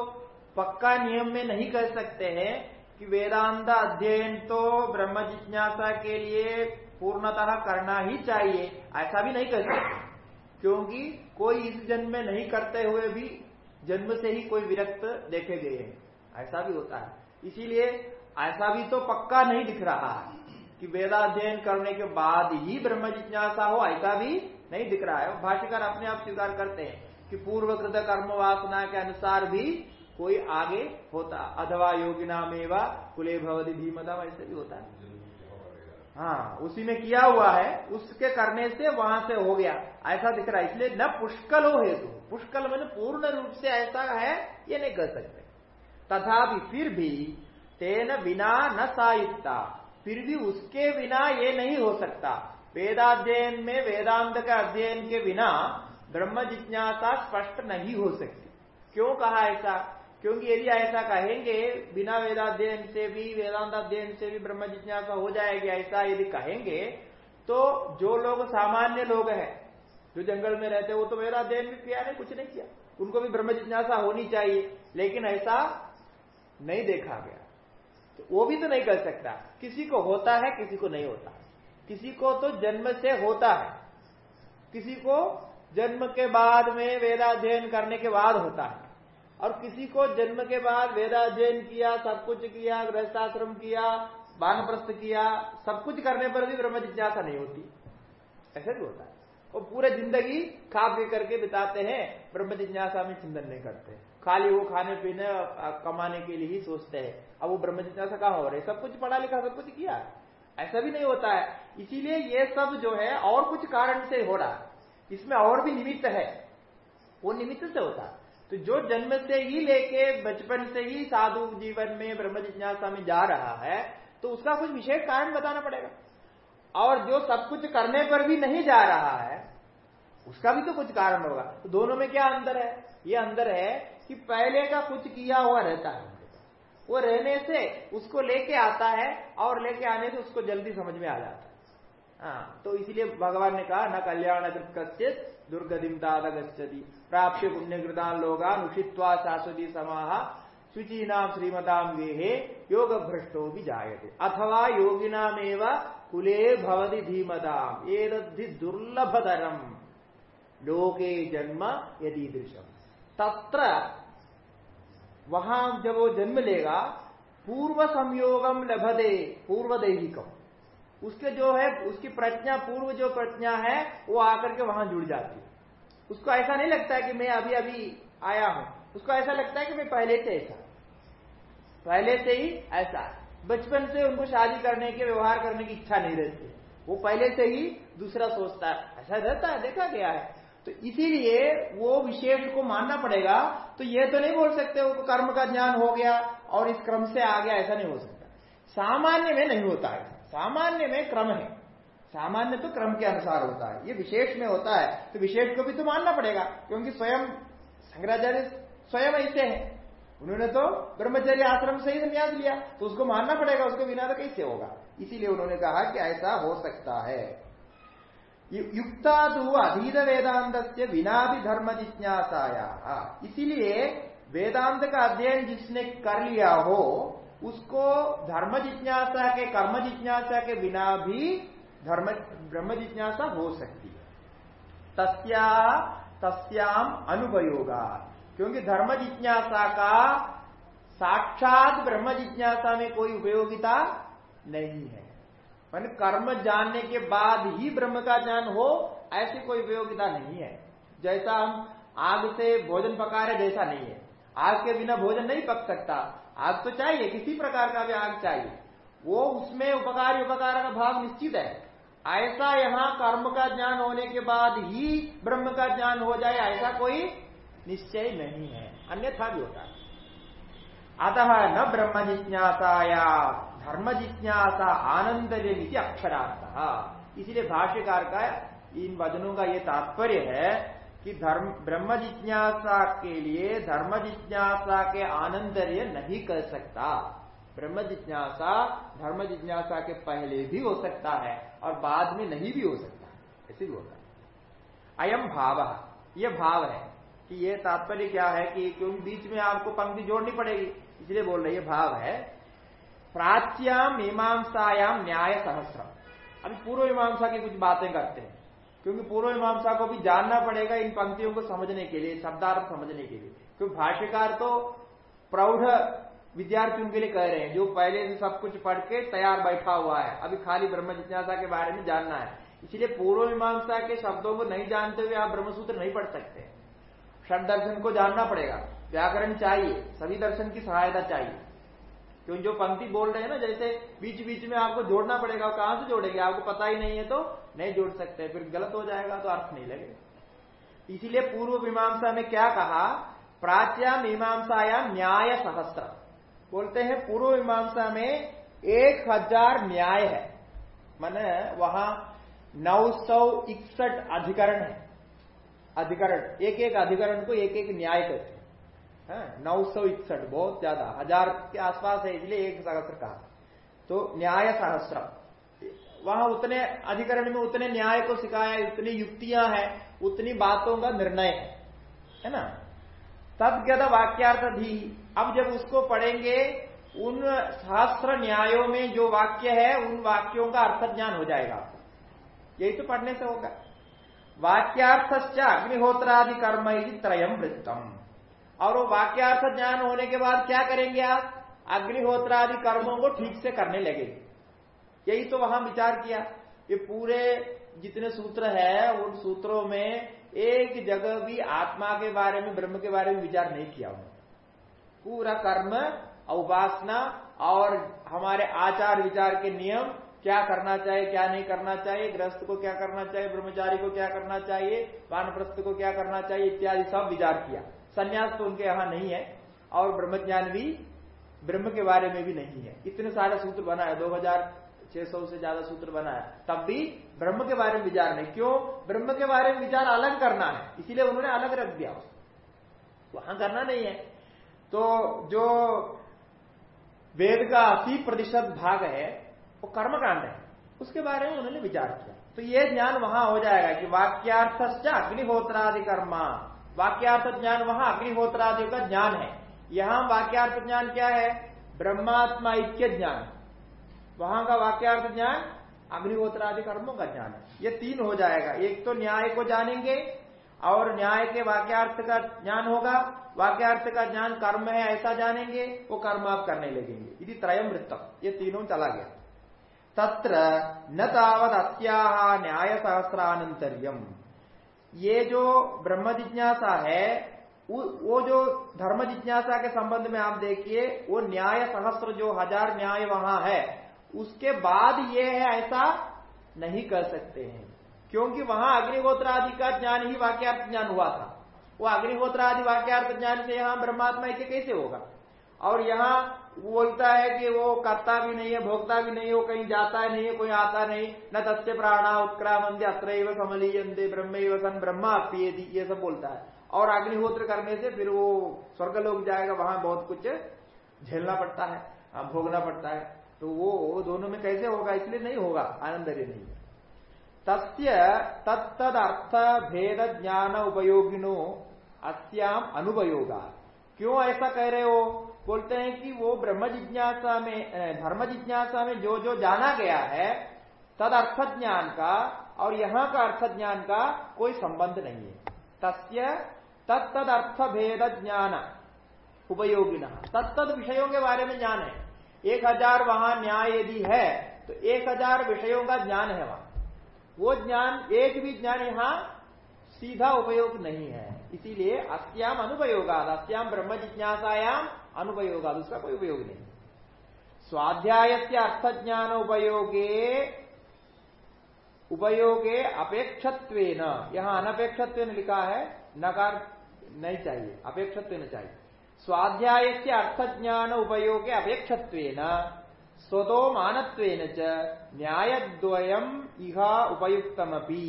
पक्का नियम में नहीं कर सकते हैं कि वेदांत अध्ययन तो ब्रह्म जिज्ञासा के लिए पूर्णतः करना ही चाहिए, ऐसा भी नहीं कर सकते। क्योंकि कोई इस जन्म में नहीं करते हुए भी जन्म से ही कोई विरक्त देखे गए हैं, ऐसा भी होता है। इसीलिए ऐसा भी तो पक्का नहीं दिख रहा है कि वेदाध्ययन करने के बाद ही ब्रह्म जिज्ञासा हो, ऐसा भी नहीं दिख रहा है। भाष्यकार अपने आप स्वीकार करते हैं कि पूर्वकृत कर्म वासना के अनुसार भी कोई आगे होता। अथवा योगी नाम कुले भवती धीमता, ऐसे भी होता है। हाँ उसी में किया हुआ है, उसके करने से वहाँ से हो गया। ऐसा दिख रहा है। इसलिए न पुष्कल हो हेतु, पुष्कल मैंने पूर्ण रूप से ऐसा है, ये नहीं कर सकते। तथापि फिर भी तेन बिना न सायुक्ता। फिर भी उसके बिना ये नहीं हो सकता। वेदाध्ययन में, वेदांत का अध्ययन के बिना ब्रह्म जिज्ञासा स्पष्ट नहीं हो सकती। क्यों कहा ऐसा? क्योंकि यदि ऐसा कहेंगे, बिना वेदाध्ययन से भी वेदांत अध्ययन से भी ब्रह्म जिज्ञासा हो जाएगी, ऐसा यदि कहेंगे तो जो लोग सामान्य लोग हैं, जो जंगल में रहते हैं, वो तो वेदाध्ययन भी किया नहीं, कुछ नहीं किया। उनको भी ब्रह्म जिज्ञासा होनी चाहिए। लेकिन ऐसा नहीं देखा गया। तो वो भी तो नहीं कर सकता। किसी को होता है, किसी को नहीं होता। किसी को तो जन्म से होता है। किसी को जन्म के बाद में वेदाध्ययन करने के बाद होता है। और किसी को जन्म के बाद वेदाध्ययन किया, सब कुछ किया, गृहस्थाश्रम किया, बानप्रस्थ किया, सब कुछ करने पर भी ब्रह्म जिज्ञासा नहीं होती। ऐसा भी होता है। वो पूरे ज़िंदगी खा पी करके बिताते हैं, ब्रह्म जिज्ञासा में चिंतन नहीं करते। खाली वो खाने पीने कमाने के लिए ही सोचते हैं। अब वो ब्रह्म जिज्ञासा कहा हो रहे? सब कुछ पढ़ा लिखा, सब कुछ किया। ऐसा भी नहीं होता है। इसीलिए ये सब जो है, और कुछ कारण से हो रहा है। इसमें और भी निमित्त है। वो निमित्त से होता तो जो जन्म से ही लेके बचपन से ही साधु जीवन में ब्रह्म जिज्ञासा में जा रहा है तो उसका कुछ विशेष कारण बताना पड़ेगा। और जो सब कुछ करने पर भी नहीं जा रहा है, उसका भी तो कुछ कारण होगा। तो दोनों में क्या अंदर है? ये अंदर है कि पहले का कुछ किया हुआ रहता है वो रहने से उसको लेके आता है और लेके आने से उसको जल्दी समझ में आ जाता है। हाँ तो इसलिए भगवान ने कहा, न कल्याण कश्चित दुर्गतिम ताद गच्छति। प्राप्य पुण्यकृतान लोगा नुषित्वा शाश्वती समाह शुचीनाम श्रीमताम गेहे योग भ्रष्टो भी जायते। अथवा योगिनामेव कुले भवति धीमताम। एदि दुर्लभतरम। लोके जन्म यदि दृश्यम तत्र वहाँ जब वो जन्म लेगा पूर्व संयोगम लभदे पूर्व दैविकम उसके जो है, उसकी प्रज्ञा, पूर्व जो प्रज्ञा है, वो आकर के वहाँ जुड़ जाती है। उसको ऐसा नहीं लगता है कि मैं अभी अभी आया हूँ। उसको ऐसा लगता है कि मैं पहले से ऐसा पहले से ही ऐसा बचपन से उनको शादी करने के, व्यवहार करने की इच्छा नहीं रहती वो पहले से ही दूसरा सोचता है। ऐसा रहता है, देखा गया है। तो इसीलिए वो विशेष को मानना पड़ेगा। तो ये तो नहीं बोल सकते वो कर्म का ज्ञान हो गया और इस क्रम से आ गया, ऐसा नहीं हो सकता। सामान्य में नहीं होता है। सामान्य में क्रम है। सामान्य तो क्रम के अनुसार होता है। ये विशेष में होता है। तो विशेष को भी तो मानना पड़ेगा, क्योंकि स्वयं शंकराचार्य स्वयं ऐसे हैं। उन्होंने तो ब्रह्मचर्य आश्रम से ही संन्यास लिया तो उसको मानना पड़ेगा, उसको बिना तो कैसे होगा? इसीलिए उन्होंने कहा कि ऐसा हो सकता है। युक्तादु अधीत वेदांत से बिना भी धर्म जिज्ञासाया इसीलिए वेदांत का अध्ययन जिसने कर लिया हो, उसको धर्म जिज्ञासा के कर्म जिज्ञासा के बिना भी धर्म ब्रह्म जिज्ञासा हो सकती है। तस्या, तस्याम अनुपयोगा क्योंकि धर्म जिज्ञासा का साक्षात ब्रह्म जिज्ञासा में कोई उपयोगिता नहीं है। मान कर्म जानने के बाद ही ब्रह्म का ज्ञान हो, ऐसी कोई उपयोगिता नहीं है। जैसा हम आग से भोजन पका रहे जैसा नहीं है। आग के बिना भोजन नहीं पक सकता। आग तो चाहिए, किसी प्रकार का भी आग चाहिए। वो उसमें उपकार उपकार का भाव निश्चित है। ऐसा यहाँ कर्म का ज्ञान होने के बाद ही ब्रह्म का ज्ञान हो जाए, ऐसा कोई निश्चय नहीं है। अन्यथा भी होता अतः न ब्रह्म जिज्ञासाया धर्म जिज्ञासा आनंद आनंदर्य अक्षरार्थ। इसीलिए भाष्यकार का इन वचनों का ये तात्पर्य है कि धर्म ब्रह्म जिज्ञासा के लिए धर्म जिज्ञासा के आनंदर्य नहीं कर सकता। ब्रह्म जिज्ञासा धर्म जिज्ञासा के पहले भी हो सकता है और बाद में नहीं भी हो सकता। ऐसे भी होता है। अयम भाव, ये भाव है कि यह तात्पर्य क्या है कि क्योंकि बीच में आपको पंक्ति जोड़नी पड़ेगी, इसलिए बोल रहे ये भाव है प्राच्याम मीमांसायाम न्याय सहस्र अभी पूर्व मीमांसा की कुछ बातें करते हैं। क्योंकि पूर्व मीमांसा को भी जानना पड़ेगा इन पंक्तियों को समझने के लिए, शब्दार्थ समझने के लिए। क्योंकि भाष्यकार तो प्रौढ़ विद्यार्थियों के लिए कह रहे हैं, जो पहले से सब कुछ पढ़ के तैयार बैठा हुआ है। अभी खाली ब्रह्म जिज्ञासा के बारे में जानना है। इसलिए पूर्व मीमांसा के शब्दों को नहीं जानते हुए आप ब्रह्मसूत्र नहीं पढ़ सकते। षड दर्शन को जानना पड़ेगा। व्याकरण चाहिए, सभी दर्शन की सहायता चाहिए। क्यों? जो पंक्ति बोल रहे हैं ना, जैसे बीच बीच में आपको जोड़ना पड़ेगा कहाँ से जोड़ेंगे? आपको पता ही नहीं है तो नहीं जोड़ सकते, फिर गलत हो जाएगा तो अर्थ नहीं लगेगा। इसीलिए पूर्व मीमांसा में क्या कहा? प्राच्या मीमांसाया न्याय सहस्त्र बोलते हैं, पूर्व मीमांसा में एक हज़ार न्याय है। मैंने वहाँ नौ सौ इकसठ अधिकरण है। अधिकरण एक एक अधिकरण को एक एक न्याय कहते हैं। नौ सौ इकसठ, बहुत ज़्यादा, हज़ार के आसपास है, इसलिए एक सहस्त्र कहा। तो न्याय सहस्त्र वहाँ उतने अधिकरण में उतने न्याय को सिखाया उतनी युक्तियाँ हैं, उतनी बातों का निर्णय है है ना? तदगत वाक्यार्थ धी अब जब उसको पढ़ेंगे, उन सहस्त्र न्यायों में जो वाक्य है, उन वाक्यों का अर्थ ज्ञान हो जाएगा यही तो पढ़ने से होगा। वाक्यार्थ अग्निहोत्रादि कर्म त्रयम वृत्तम। और वो वाक्यार्थ ज्ञान होने के बाद क्या करेंगे आप? अग्निहोत्रादि कर्मों को ठीक से करने लगे। यही तो वहाँ विचार किया। ये पूरे जितने सूत्र है, उन सूत्रों में एक जगह भी आत्मा के बारे में, ब्रह्म के बारे में विचार नहीं किया उन्होंने। पूरा कर्म, उपासना और हमारे आचार विचार के नियम, क्या करना चाहिए, क्या नहीं करना चाहिए, ग्रस्त को क्या करना चाहिए, ब्रह्मचारी को क्या करना चाहिए, वानप्रस्थ को क्या करना चाहिए, इत्यादि सब विचार किया। संन्यास तो उनके यहाँ नहीं है, और ब्रह्मज्ञान भी ब्रह्म के बारे में भी नहीं है। इतने सारे सूत्र बनाए, दो हज़ार छह सौ से ज़्यादा सूत्र बनाया तब भी ब्रह्म के बारे में विचार नहीं। क्यों? ब्रह्म के बारे में विचार अलग करना है, इसीलिए उन्होंने अलग रख दिया वहाँ करना नहीं है। तो जो वेद का अस्सी प्रतिशत भाग है, वो कर्मकांड है। उसके बारे में उन्होंने विचार किया। तो ये ज्ञान वहाँ हो जाएगा कि वाक्यार्थ अग्निहोत्रादि कर्मा वाक्यार्थ ज्ञान वहाँ, अग्निहोत्रादि का ज्ञान है। यहाँ वाक्यार्थ ज्ञान क्या है? ब्रह्मात्मा ऐक्य ज्ञान। वहाँ का वाक्यार्थ ज्ञान अग्निहोत्र आदि कर्मों का ज्ञान है। ये तीन हो जाएगा। एक तो न्याय को जानेंगे, और न्याय के वाक्यार्थ का ज्ञान होगा। वाक्यार्थ का ज्ञान कर्म है, ऐसा जानेंगे, वो कर्म आप करने लगेंगे। यदि त्रयम वृत्तम ये तीनों चला गया। तत्र न तावत अत्या न्याय सहस्रानंतर्यम ये जो ब्रह्म जिज्ञासा है वो जो धर्म जिज्ञासा के संबंध में आप देखिए, वो न्याय सहस्त्र जो हज़ार न्याय वहाँ है, उसके बाद ये है ऐसा नहीं कर सकते हैं। क्योंकि वहाँ अग्निहोत्र आदि का ज्ञान ही वाक्यार्थ ज्ञान हुआ था। वो अग्निहोत्र आदि वाक्यार्थ ज्ञान से यहाँ ब्रह्मात्मा के कैसे होगा? और यहाँ बोलता है कि वो करता भी नहीं है भोगता भी नहीं वो कहीं जाता है नहीं है कोई आता नहीं न तस्य प्राणा उत्क्रामंदे अत्र समलीयंदे ब्रह्म सन ब्रह्मा पियेदी ये सब बोलता है। और अग्निहोत्र करने से फिर वो स्वर्ग लोग जाएगा वहाँ बहुत कुछ झेलना पड़ता है हाँ, भोगना पड़ता है। तो वो दोनों में कैसे होगा? इसलिए नहीं होगा आनंदर्य नहीं तस्य तत्द अर्थ भेद ज्ञान उपयोगिनो अस्याम अनुपयोगा। क्यों ऐसा कह रहे हो? बोलते हैं कि वो ब्रह्म जिज्ञासा में धर्म जिज्ञासा में जो जो जाना गया है, तद अर्थ ज्ञान का, और यहाँ का अर्थ ज्ञान का कोई संबंध नहीं है। तस्य तत्द अर्थ भेद ज्ञान उपयोगिना तत्त विषयों के बारे में ज्ञान है। एक हज़ार वहाँ न्याय यदि है तो एक हज़ार विषयों का ज्ञान है वहाँ। वो ज्ञान, एक भी ज्ञान यहाँ सीधा उपयोग नहीं है। इसीलिए अस्याम अनुपयोगाद अस्याम ब्रह्म जिज्ञासायाम अनुपयोगाद उसका कोई उपयोग नहीं। स्वाध्याय से अर्थ ज्ञान उपयोगे उपयोगे अपेक्षत्व यहाँ अनपेक्षत्व लिखा है, नकार नहीं चाहिए अपेक्षत्व चाहिए। स्वाध्याय से अर्थ ज्ञान उपयोग अपेक्षत्व स्वतो मानत्व न्यायद्वयम इहा उपयुक्तमपी।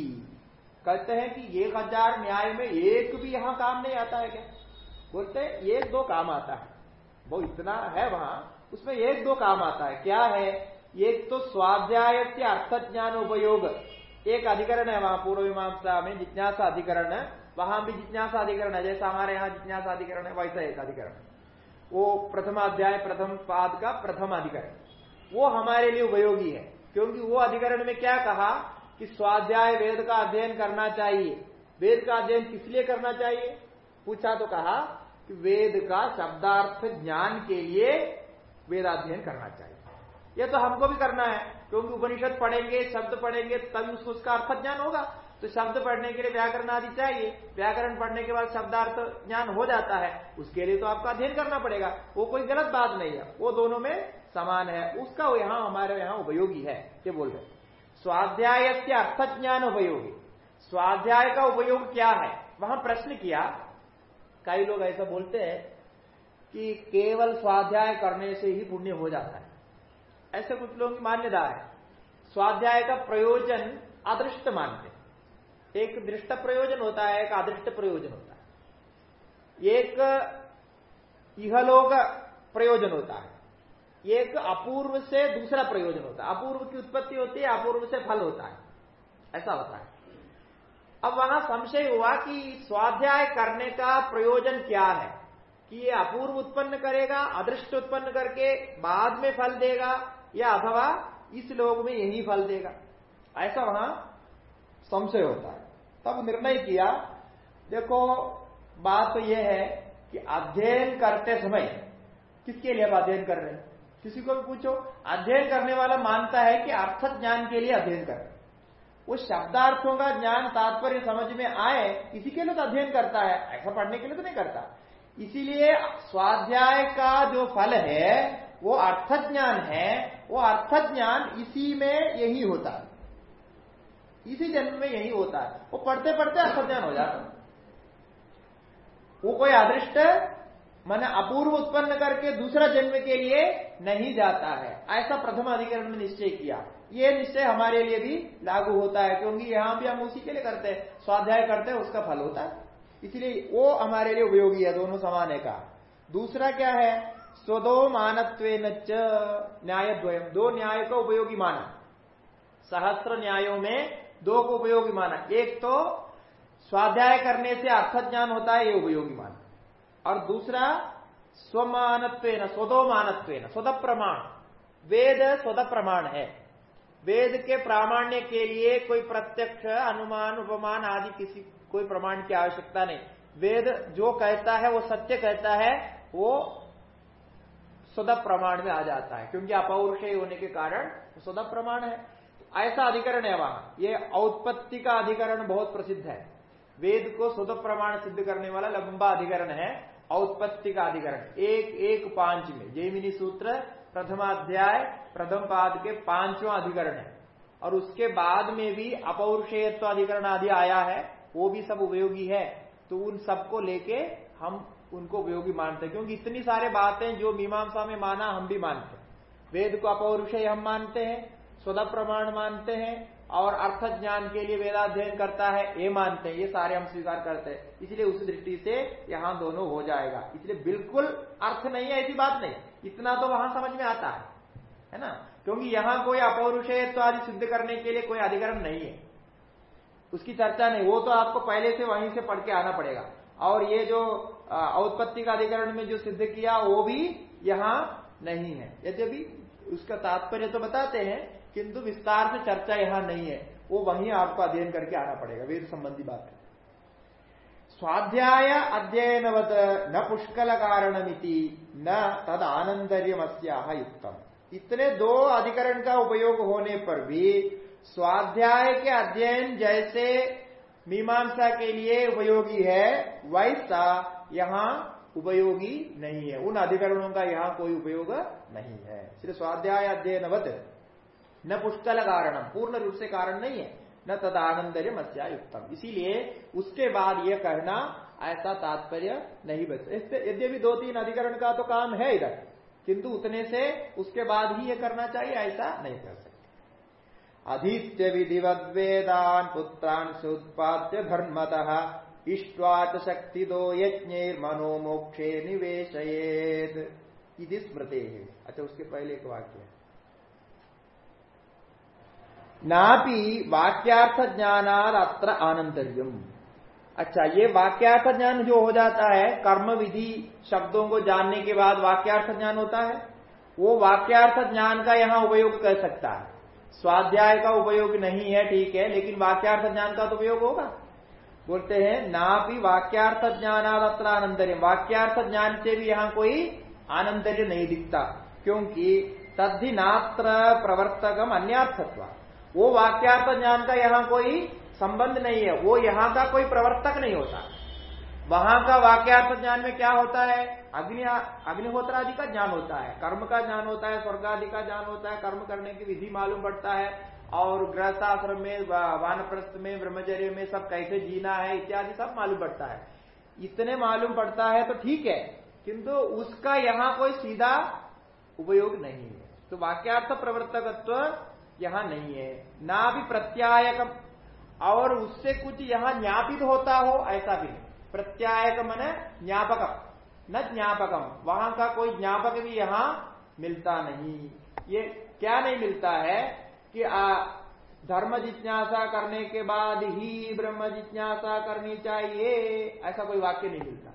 कहते हैं कि एक हज़ार न्याय में एक भी यहाँ काम नहीं आता है क्या? बोलते हैं, एक दो काम आता है। वो इतना है वहाँ, उसमें एक दो काम आता है। क्या है? एक तो स्वाध्याय के अर्थ ज्ञान उपयोग एक अधिकरण है वहाँ, पूर्व मीमांसा में जिज्ञासा अधिकरण। है वहाँ भी जिज्ञासा अधिकरण है, जैसा हमारे यहाँ जिज्ञासा अधिकरण है, वैसा एक अधिकरण। वो प्रथम अध्याय, प्रथम पाद का प्रथम अधिकरण। वो हमारे लिए उपयोगी है, क्योंकि वो अधिकरण में क्या कहा? कि स्वाध्याय वेद का अध्ययन करना चाहिए। वेद का अध्ययन किस लिए करना चाहिए? पूछा तो कहा कि वेद का शब्दार्थ ज्ञान के लिए वेदाध्ययन करना चाहिए। यह तो हमको भी करना है, क्योंकि उपनिषद पढ़ेंगे, शब्द पढ़ेंगे, तभी उसको उसका अर्थ ज्ञान होगा। तो शब्द पढ़ने के लिए व्याकरण आदि चाहिए। व्याकरण पढ़ने के बाद शब्दार्थ ज्ञान हो जाता है, उसके लिए तो आपका अध्ययन करना पड़ेगा। वो कोई गलत बात नहीं है, वो दोनों में समान है। उसका यहाँ, हमारे यहाँ उपयोगी है, ये बोल रहे स्वाध्याय से अर्थ ज्ञान उपयोगी स्वाध्याय का उपयोग क्या है? वहाँ प्रश्न किया। कई लोग ऐसा बोलते हैं कि केवल स्वाध्याय करने से ही पुण्य हो जाता है। ऐसे कुछ लोगों की मान्यता है। स्वाध्याय का प्रयोजन अदृष्ट मानते एक दृष्ट प्रयोजन होता है, एक अदृष्ट प्रयोजन होता है। एक इहलोक प्रयोजन होता है। एक अपूर्व से दूसरा प्रयोजन होता है। अपूर्व की उत्पत्ति होती है, अपूर्व से फल होता है। ऐसा होता है। अब वहाँ संशय हुआ कि स्वाध्याय करने का प्रयोजन क्या है? कि ये अपूर्व उत्पन्न करेगा, अदृष्ट उत्पन्न करके बाद में फल देगा, या अथवा इस लोग में यही फल देगा। ऐसा वहाँ संशय होता है। तब निर्णय किया, देखो, बात तो यह है कि अध्ययन करते समय किसके लिए अध्ययन कर रहे हैं? किसी को भी पूछो, अध्ययन करने वाला मानता है कि अर्थ ज्ञान के लिए अध्ययन कर। वो शब्दार्थों का ज्ञान तात्पर्य समझ में आए, इसी के लिए तो अध्ययन करता है, ऐसा पढ़ने के लिए तो नहीं करता। इसीलिए स्वाध्याय का जो फल है, वो अर्थ ज्ञान है, वो अर्थ ज्ञान इसी में यही होता है। इसी जन्म में यही होता है। वो पढ़ते पढ़ते अर्थ ज्ञान हो जाता वो कोई अदृष्ट मैंने अपूर्व उत्पन्न करके दूसरा जन्म के लिए नहीं जाता है। ऐसा प्रथम अधिकरण में निश्चय किया। ये निश्चय हमारे लिए भी लागू होता है, क्योंकि यहाँ भी हम उसी के लिए करते हैं। स्वाध्याय करते हैं, उसका फल होता है। इसलिए वो हमारे लिए उपयोगी है, दोनों समान का दूसरा क्या है? स्वदो मानत्व न्याय द्वयम दो न्याय का उपयोगी माना। सहस्त्र न्यायों में दो को उपयोगी माना। एक तो स्वाध्याय करने से अर्थ ज्ञान होता है, ये उपयोगी माना। और दूसरा स्वमानत्व स्वदो मानत्व स्वद प्रमाण वेद स्वद प्रमाण है। वेद के प्रामाण्य के लिए कोई प्रत्यक्ष, अनुमान, उपमान आदि किसी, कोई प्रमाण की आवश्यकता नहीं। वेद जो कहता है, वो सत्य कहता है, वो स्वद प्रमाण में आ जाता है, क्योंकि अपौरुषय होने के कारण स्वद प्रमाण है। ऐसा अधिकरण है वहाँ। ये औत्पत्ति का अधिकरण बहुत प्रसिद्ध है। वेद को स्वद प्रमाण सिद्ध करने वाला लंबा अधिकरण है। औत्पत्ति का अधिकरण। एक एक पाँच में। जयमिनी सूत्र, प्रथमाध्याय, प्रथम पाद के पांचवा अधिकरण है। और उसके बाद में भी अपौरुषेयत्व अधिकरण आदि आया है, वो भी सब उपयोगी है। तो उन सबको लेके हम उनको उपयोगी मानते हैं, क्योंकि इतनी सारे बातें जो मीमांसा में माना, हम भी मानते हैं। वेद को अपौरुषेय हम मानते हैं स्वदा प्रमाण मानते हैं और अर्थ ज्ञान के लिए वेदाध्ययन करता है, ये मानते हैं, ये सारे हम स्वीकार करते हैं। इसलिए उस दृष्टि से यहाँ दोनों हो जाएगा। इसलिए बिल्कुल अर्थ नहीं है, ऐसी बात नहीं। इतना तो वहाँ समझ में आता है है ना? क्योंकि यहाँ कोई अपौरुषेयत्व आदि सिद्ध करने के लिए कोई अधिकरण नहीं है। उसकी चर्चा नहीं, वो तो आपको पहले से वहीं से पढ़ के आना पड़ेगा। और ये जो औत्पत्ति का अधिकरण में जो सिद्ध किया, वो भी यहाँ नहीं है। यद्यपि उसका तात्पर्य तो बताते हैं किंतु विस्तार से चर्चा यहाँ नहीं है। वो वहीं आपको अध्ययन करके आना पड़ेगा। वेद संबंधी बात है। स्वाध्याय अध्ययनवत न पुष्कल कारणमिति, न तद आनंदर्यमस्या युक्तम। इतने दो अधिकरण का उपयोग होने पर भी स्वाध्याय के अध्ययन जैसे मीमांसा के लिए उपयोगी है, वैसा यहाँ उपयोगी नहीं है। उन अधिकरणों का यहाँ कोई उपयोग नहीं है। सिर्फ़ स्वाध्याय अध्ययनवत न पुष्कल कारण पूर्ण रूप से कारण नहीं है, न तदानंदर्य मत्या युक्तम इसीलिए उसके बाद यह कहना ऐसा तात्पर्य नहीं बच यद्यपि दो तीन अधिकरण का तो काम है इधर, किंतु उतने से उसके बाद ही ये करना चाहिए, ऐसा नहीं कर सकते। अधीत्य विधिवद वेदान पुत्रान से उत्पाद्य धर्मतः, इष्टवाच शक्ति दो यज्ञ मनोमोक्षे इति स्मृति। है अच्छा उसके पहले एक वाक्य नापि वाक्यार्थ ज्ञानाद अत्र आनंतर्यम। अच्छा ये वाक्यार्थ ज्ञान जो हो जाता है कर्म विधि शब्दों को जानने के बाद वाक्यार्थ ज्ञान होता है, वो वाक्यार्थ ज्ञान का यहाँ उपयोग कर सकता है। स्वाध्याय का उपयोग नहीं है, ठीक है, लेकिन वाक्यार्थ ज्ञान का तो उपयोग होगा। बोलते हैं ना भी वाक्यार्थ ज्ञानादत्र आनंदर्य वाक्यार्थ ज्ञान से भी यहाँ कोई आनंदर्य नहीं दिखता, क्योंकि तद्धि नात्र प्रवर्तकम अन्यार्थत्व वो वाक्यार्थ ज्ञान का यहाँ कोई संबंध नहीं है, वो यहाँ का कोई प्रवर्तक नहीं होता। वहाँ का वाक्यार्थ ज्ञान में क्या होता है? अग्नि अग्निहोत्र आदि का ज्ञान होता है, कर्म का ज्ञान होता है स्वर्ग आदि का ज्ञान होता है, कर्म करने की विधि मालूम पड़ता है, और गृहस्थाश्रम में वानप्रस्थ में, ब्रह्मचर्य में सब कैसे जीना है, इत्यादि सब मालूम पड़ता है। इतने मालूम पड़ता है तो ठीक है, किंतु उसका यहाँ कोई सीधा उपयोग नहीं है। तो वाक्यार्थ प्रवर्तकत्व यहाँ नहीं है। ना भी प्रत्यायक और उससे कुछ यहाँ ज्ञापित होता हो ऐसा भी नहीं। प्रत्यायक मन ज्ञापक न ज्ञापकम। वहाँ का कोई ज्ञापक भी यहाँ मिलता नहीं। ये क्या नहीं मिलता है कि आ, धर्म जिज्ञासा करने के बाद ही ब्रह्म जिज्ञासा करनी चाहिए ऐसा कोई वाक्य नहीं मिलता।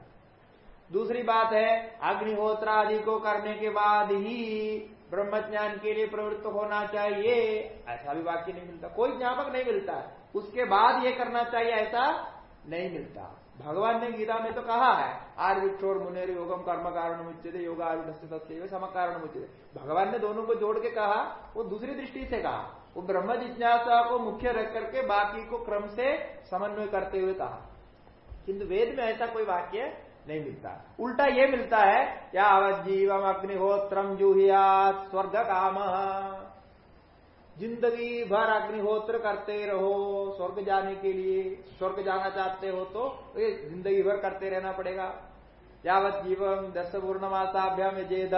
दूसरी बात है अग्निहोत्र आदि को करने के बाद ही ब्रह्म ज्ञान के लिए प्रवृत्त होना चाहिए। ऐसा भी वाक्य नहीं मिलता। कोई ज्ञापक नहीं मिलता। उसके बाद ये करना चाहिए, ऐसा नहीं मिलता। भगवान ने गीता में तो कहा है आर विक्षोर मुनेर योगम कर्म कारण मुच्चते योगा आरुण सम कारण मुच्चते भगवान ने दोनों को जोड़ के कहा, वो दूसरी दृष्टि से कहा। वो ब्रह्म जिज्ञासा को मुख्य रख करके बाकी को क्रम से समन्वय करते हुए कहा। किंतु वेद में ऐसा कोई वाक्य नहीं मिलता। उल्टा ये मिलता है या अवजीवम अग्निहोत्रम जूहिया स्वर्ग काम ज़िंदगी भर अग्निहोत्र करते रहो, स्वर्ग जाने के लिए। स्वर्ग जाना चाहते हो तो ये ज़िंदगी भर करते रहना पड़ेगा। यावत जीवन दस पूर्णमासाभ्याम जेद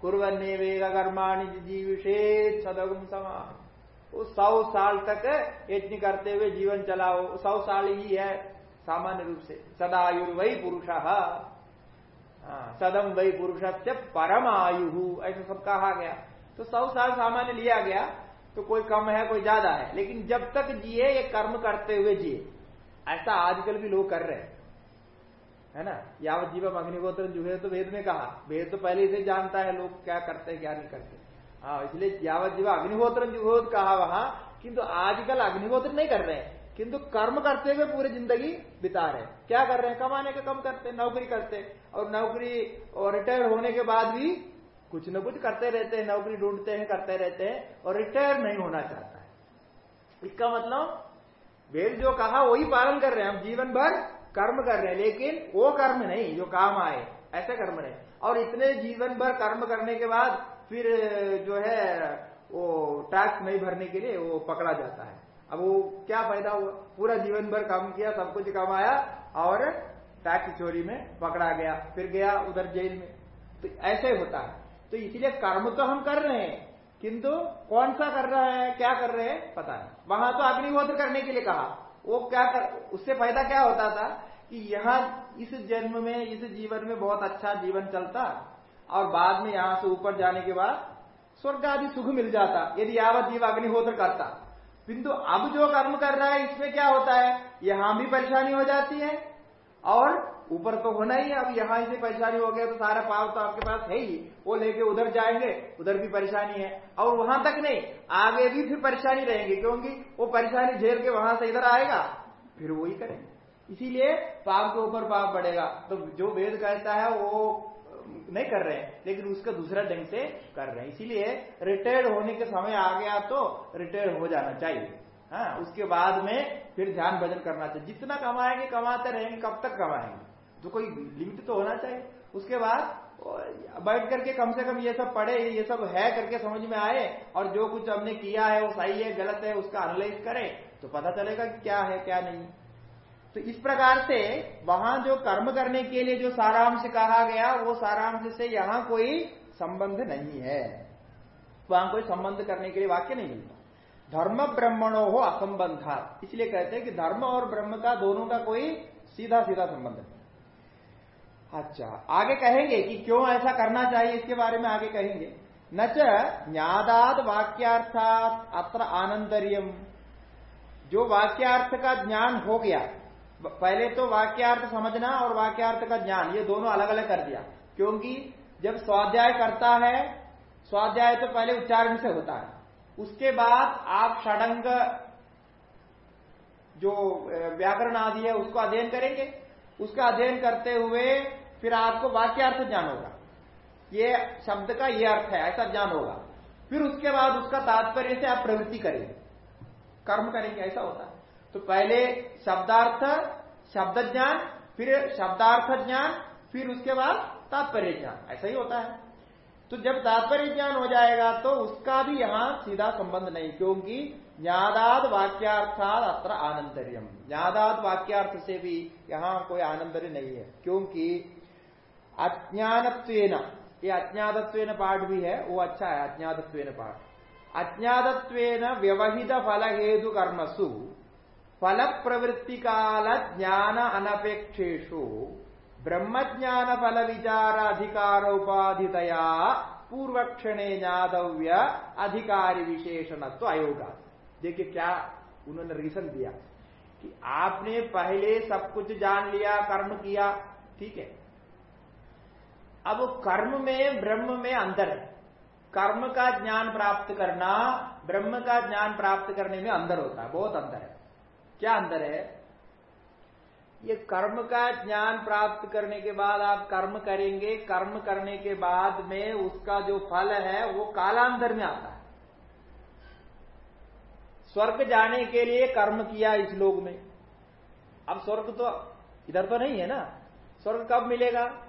कुरन्ने वेग कर्माणी जीविषेद सदगुम समान सौ साल तक यज्ञ करते हुए जीवन चलाओ। सौ साल ही है। सामान्य रूप से सदायुर वही पुरुष। सदम वही पुरुष से परम आयु ऐसा सब कहा गया। तो सौ साल सामान्य लिया गया तो कोई कम है, कोई ज़्यादा है। लेकिन जब तक जिए, ये कर्म करते हुए जिए। ऐसा आजकल भी लोग कर रहे हैं। है ना? यावत जीवम अग्निहोत्र जुहे तो वेद में कहा। वेद तो पहले से जानता है लोग क्या करते हैं, क्या नहीं करते। हाँ इसलिए यावत जीवा अग्निहोत्र जुहोत कहा वहाँ, किंतु आजकल अग्निहोत्र नहीं कर रहे हैं। किंतु कर्म करते हुए पूरी ज़िंदगी बिता रहे क्या कर रहे हैं? कमाने का कम करते नौकरी करते और नौकरी और रिटायर होने के बाद भी कुछ न कुछ करते रहते हैं, नौकरी ढूंढते हैं, करते रहते हैं और रिटायर नहीं होना चाहता है। इसका मतलब वेद जो कहा, वही पालन कर रहे हैं। हम जीवन भर कर्म कर रहे हैं, लेकिन वो कर्म नहीं, जो काम आए, ऐसे कर्म नहीं। और इतने जीवन भर कर्म करने के बाद फिर, जो है, वो टैक्स नहीं भरने के लिए वो पकड़ा जाता है। अब वो क्या फ़ायदा हुआ? पूरा जीवन भर काम किया, सब कुछ कमाया और टैक्स चोरी में पकड़ा गया, फिर गया उधर जेल में। तो ऐसे होता है। तो इसलिए कर्म तो हम कर रहे हैं, किंतु कौन सा कर रहा है, क्या कर रहे हैं, पता नहीं। वहाँ तो अग्निहोत्र करने के लिए कहा। वो क्या कर, उससे फ़ायदा क्या होता था कि यहाँ इस जन्म में, इस जीवन में बहुत अच्छा जीवन चलता और बाद में यहाँ से ऊपर जाने के बाद स्वर्ग आदि सुख मिल जाता, यदि यावत जीव अग्निहोत्र करता। किंतु अब जो कर्म कर रहा है, इसमें क्या होता है? यहाँ भी परेशानी हो जाती है। और ऊपर तो होना ही है, अब यहाँ से परेशानी हो गया तो सारा पाप तो आपके पास है ही। वो लेके उधर जाएँगे, उधर भी परेशानी है। और वहाँ तक नहीं, आगे भी फिर परेशानी रहेगी, क्योंकि वो परेशानी झेल के वहाँ से इधर आएगा, फिर वही करेंगे। इसीलिए पाप के ऊपर पाप बढ़ेगा। तो जो वेद कहता है, वो नहीं कर रहे हैं, लेकिन उसका दूसरा ढंग से कर रहे हैं। इसीलिए रिटायर्ड होने के समय आ गया तो रिटायर्ड हो जाना चाहिए। हाँ उसके बाद में फिर ध्यान भजन करना चाहिए। जितना कमाएँगे, कमाते रहेंगे, कब तक कमाएँगे? तो कोई लिमिट तो होना चाहिए। उसके बाद बैठ करके कम से कम ये सब पढ़े, ये सब है करके समझ में आए, और जो कुछ हमने किया है, वो सही है, गलत है, उसका एनालाइज करें तो पता चलेगा क्या है, क्या नहीं। तो इस प्रकार से वहाँ जो कर्म करने के लिए जो सारांश कहा गया, वो सारांश से यहाँ कोई संबंध नहीं है। वहाँ कोई संबंध करने के लिए वाक्य नहीं मिलता। धर्म ब्रह्मणो हो असंबंधा। इसलिए कहते हैं कि धर्म और ब्रह्म का दोनों का कोई सीधा सीधा संबंध नहीं। अच्छा आगे कहेंगे कि क्यों ऐसा करना चाहिए, इसके बारे में आगे कहेंगे। न ज्ञादाद वाक्यार्थात अत्र आनंदर्यम। जो वाक्यार्थ का ज्ञान हो गया पहले तो वाक्यार्थ समझना और वाक्यार्थ का ज्ञान, ये दोनों अलग अलग कर दिया। क्योंकि जब स्वाध्याय करता है, स्वाध्याय तो पहले उच्चारण से होता है। उसके बाद आप षडंग, जो व्याकरण आदि है, उसको अध्ययन करेंगे। उसका अध्ययन करते हुए फिर आपको वाक्यार्थ ज्ञान होगा। ये शब्द का ये अर्थ है, ऐसा ज्ञान होगा। फिर उसके बाद उसका तात्पर्य से आप प्रवृत्ति करेंगे। कर्म करेंगे, ऐसा होता है। तो पहले शब्दार्थ शब्द ज्ञान फिर शब्दार्थ ज्ञान, फिर उसके बाद तात्पर्य ज्ञान। ऐसा ही होता है। तो जब तात्पर्य ज्ञान हो जाएगा तो उसका भी यहाँ सीधा संबंध नहीं, क्योंकि ज्ञादाद वाक्यार्थात अत्र आनंदर्यम। ज्ञादाद वाक्यार्थ से भी यहाँ कोई आनंदर्य नहीं है, क्योंकि अज्ञानत्व ये अज्ञातत्व पाठ भी है, वो अच्छा है अज्ञातत्व पाठ। अज्ञातत्व व्यवहित फल हेतु कर्मसु फल प्रवृत्ति काल ज्ञान अनपेक्षेशु ब्रह्मज्ञान फल विचार अधिकार उपाधितया पूर्वक्षणे ज्ञातव्य अधिकारी विशेषणत्व अयोगा देखिए क्या उन्होंने रीजन दिया कि आपने पहले सब कुछ जान लिया, कर्म किया, ठीक है? अब कर्म में, ब्रह्म में अंदर है। कर्म का ज्ञान प्राप्त करना, ब्रह्म का ज्ञान प्राप्त करने में अंदर होता है, बहुत अंदर है। क्या अंदर है? ये कर्म का ज्ञान प्राप्त करने के बाद आप कर्म करेंगे, कर्म करने के बाद में उसका जो फल है, वो कालांतर में आता है। स्वर्ग जाने के लिए कर्म किया इस लोग में। अब स्वर्ग तो इधर तो नहीं है ना। स्वर्ग कब मिलेगा?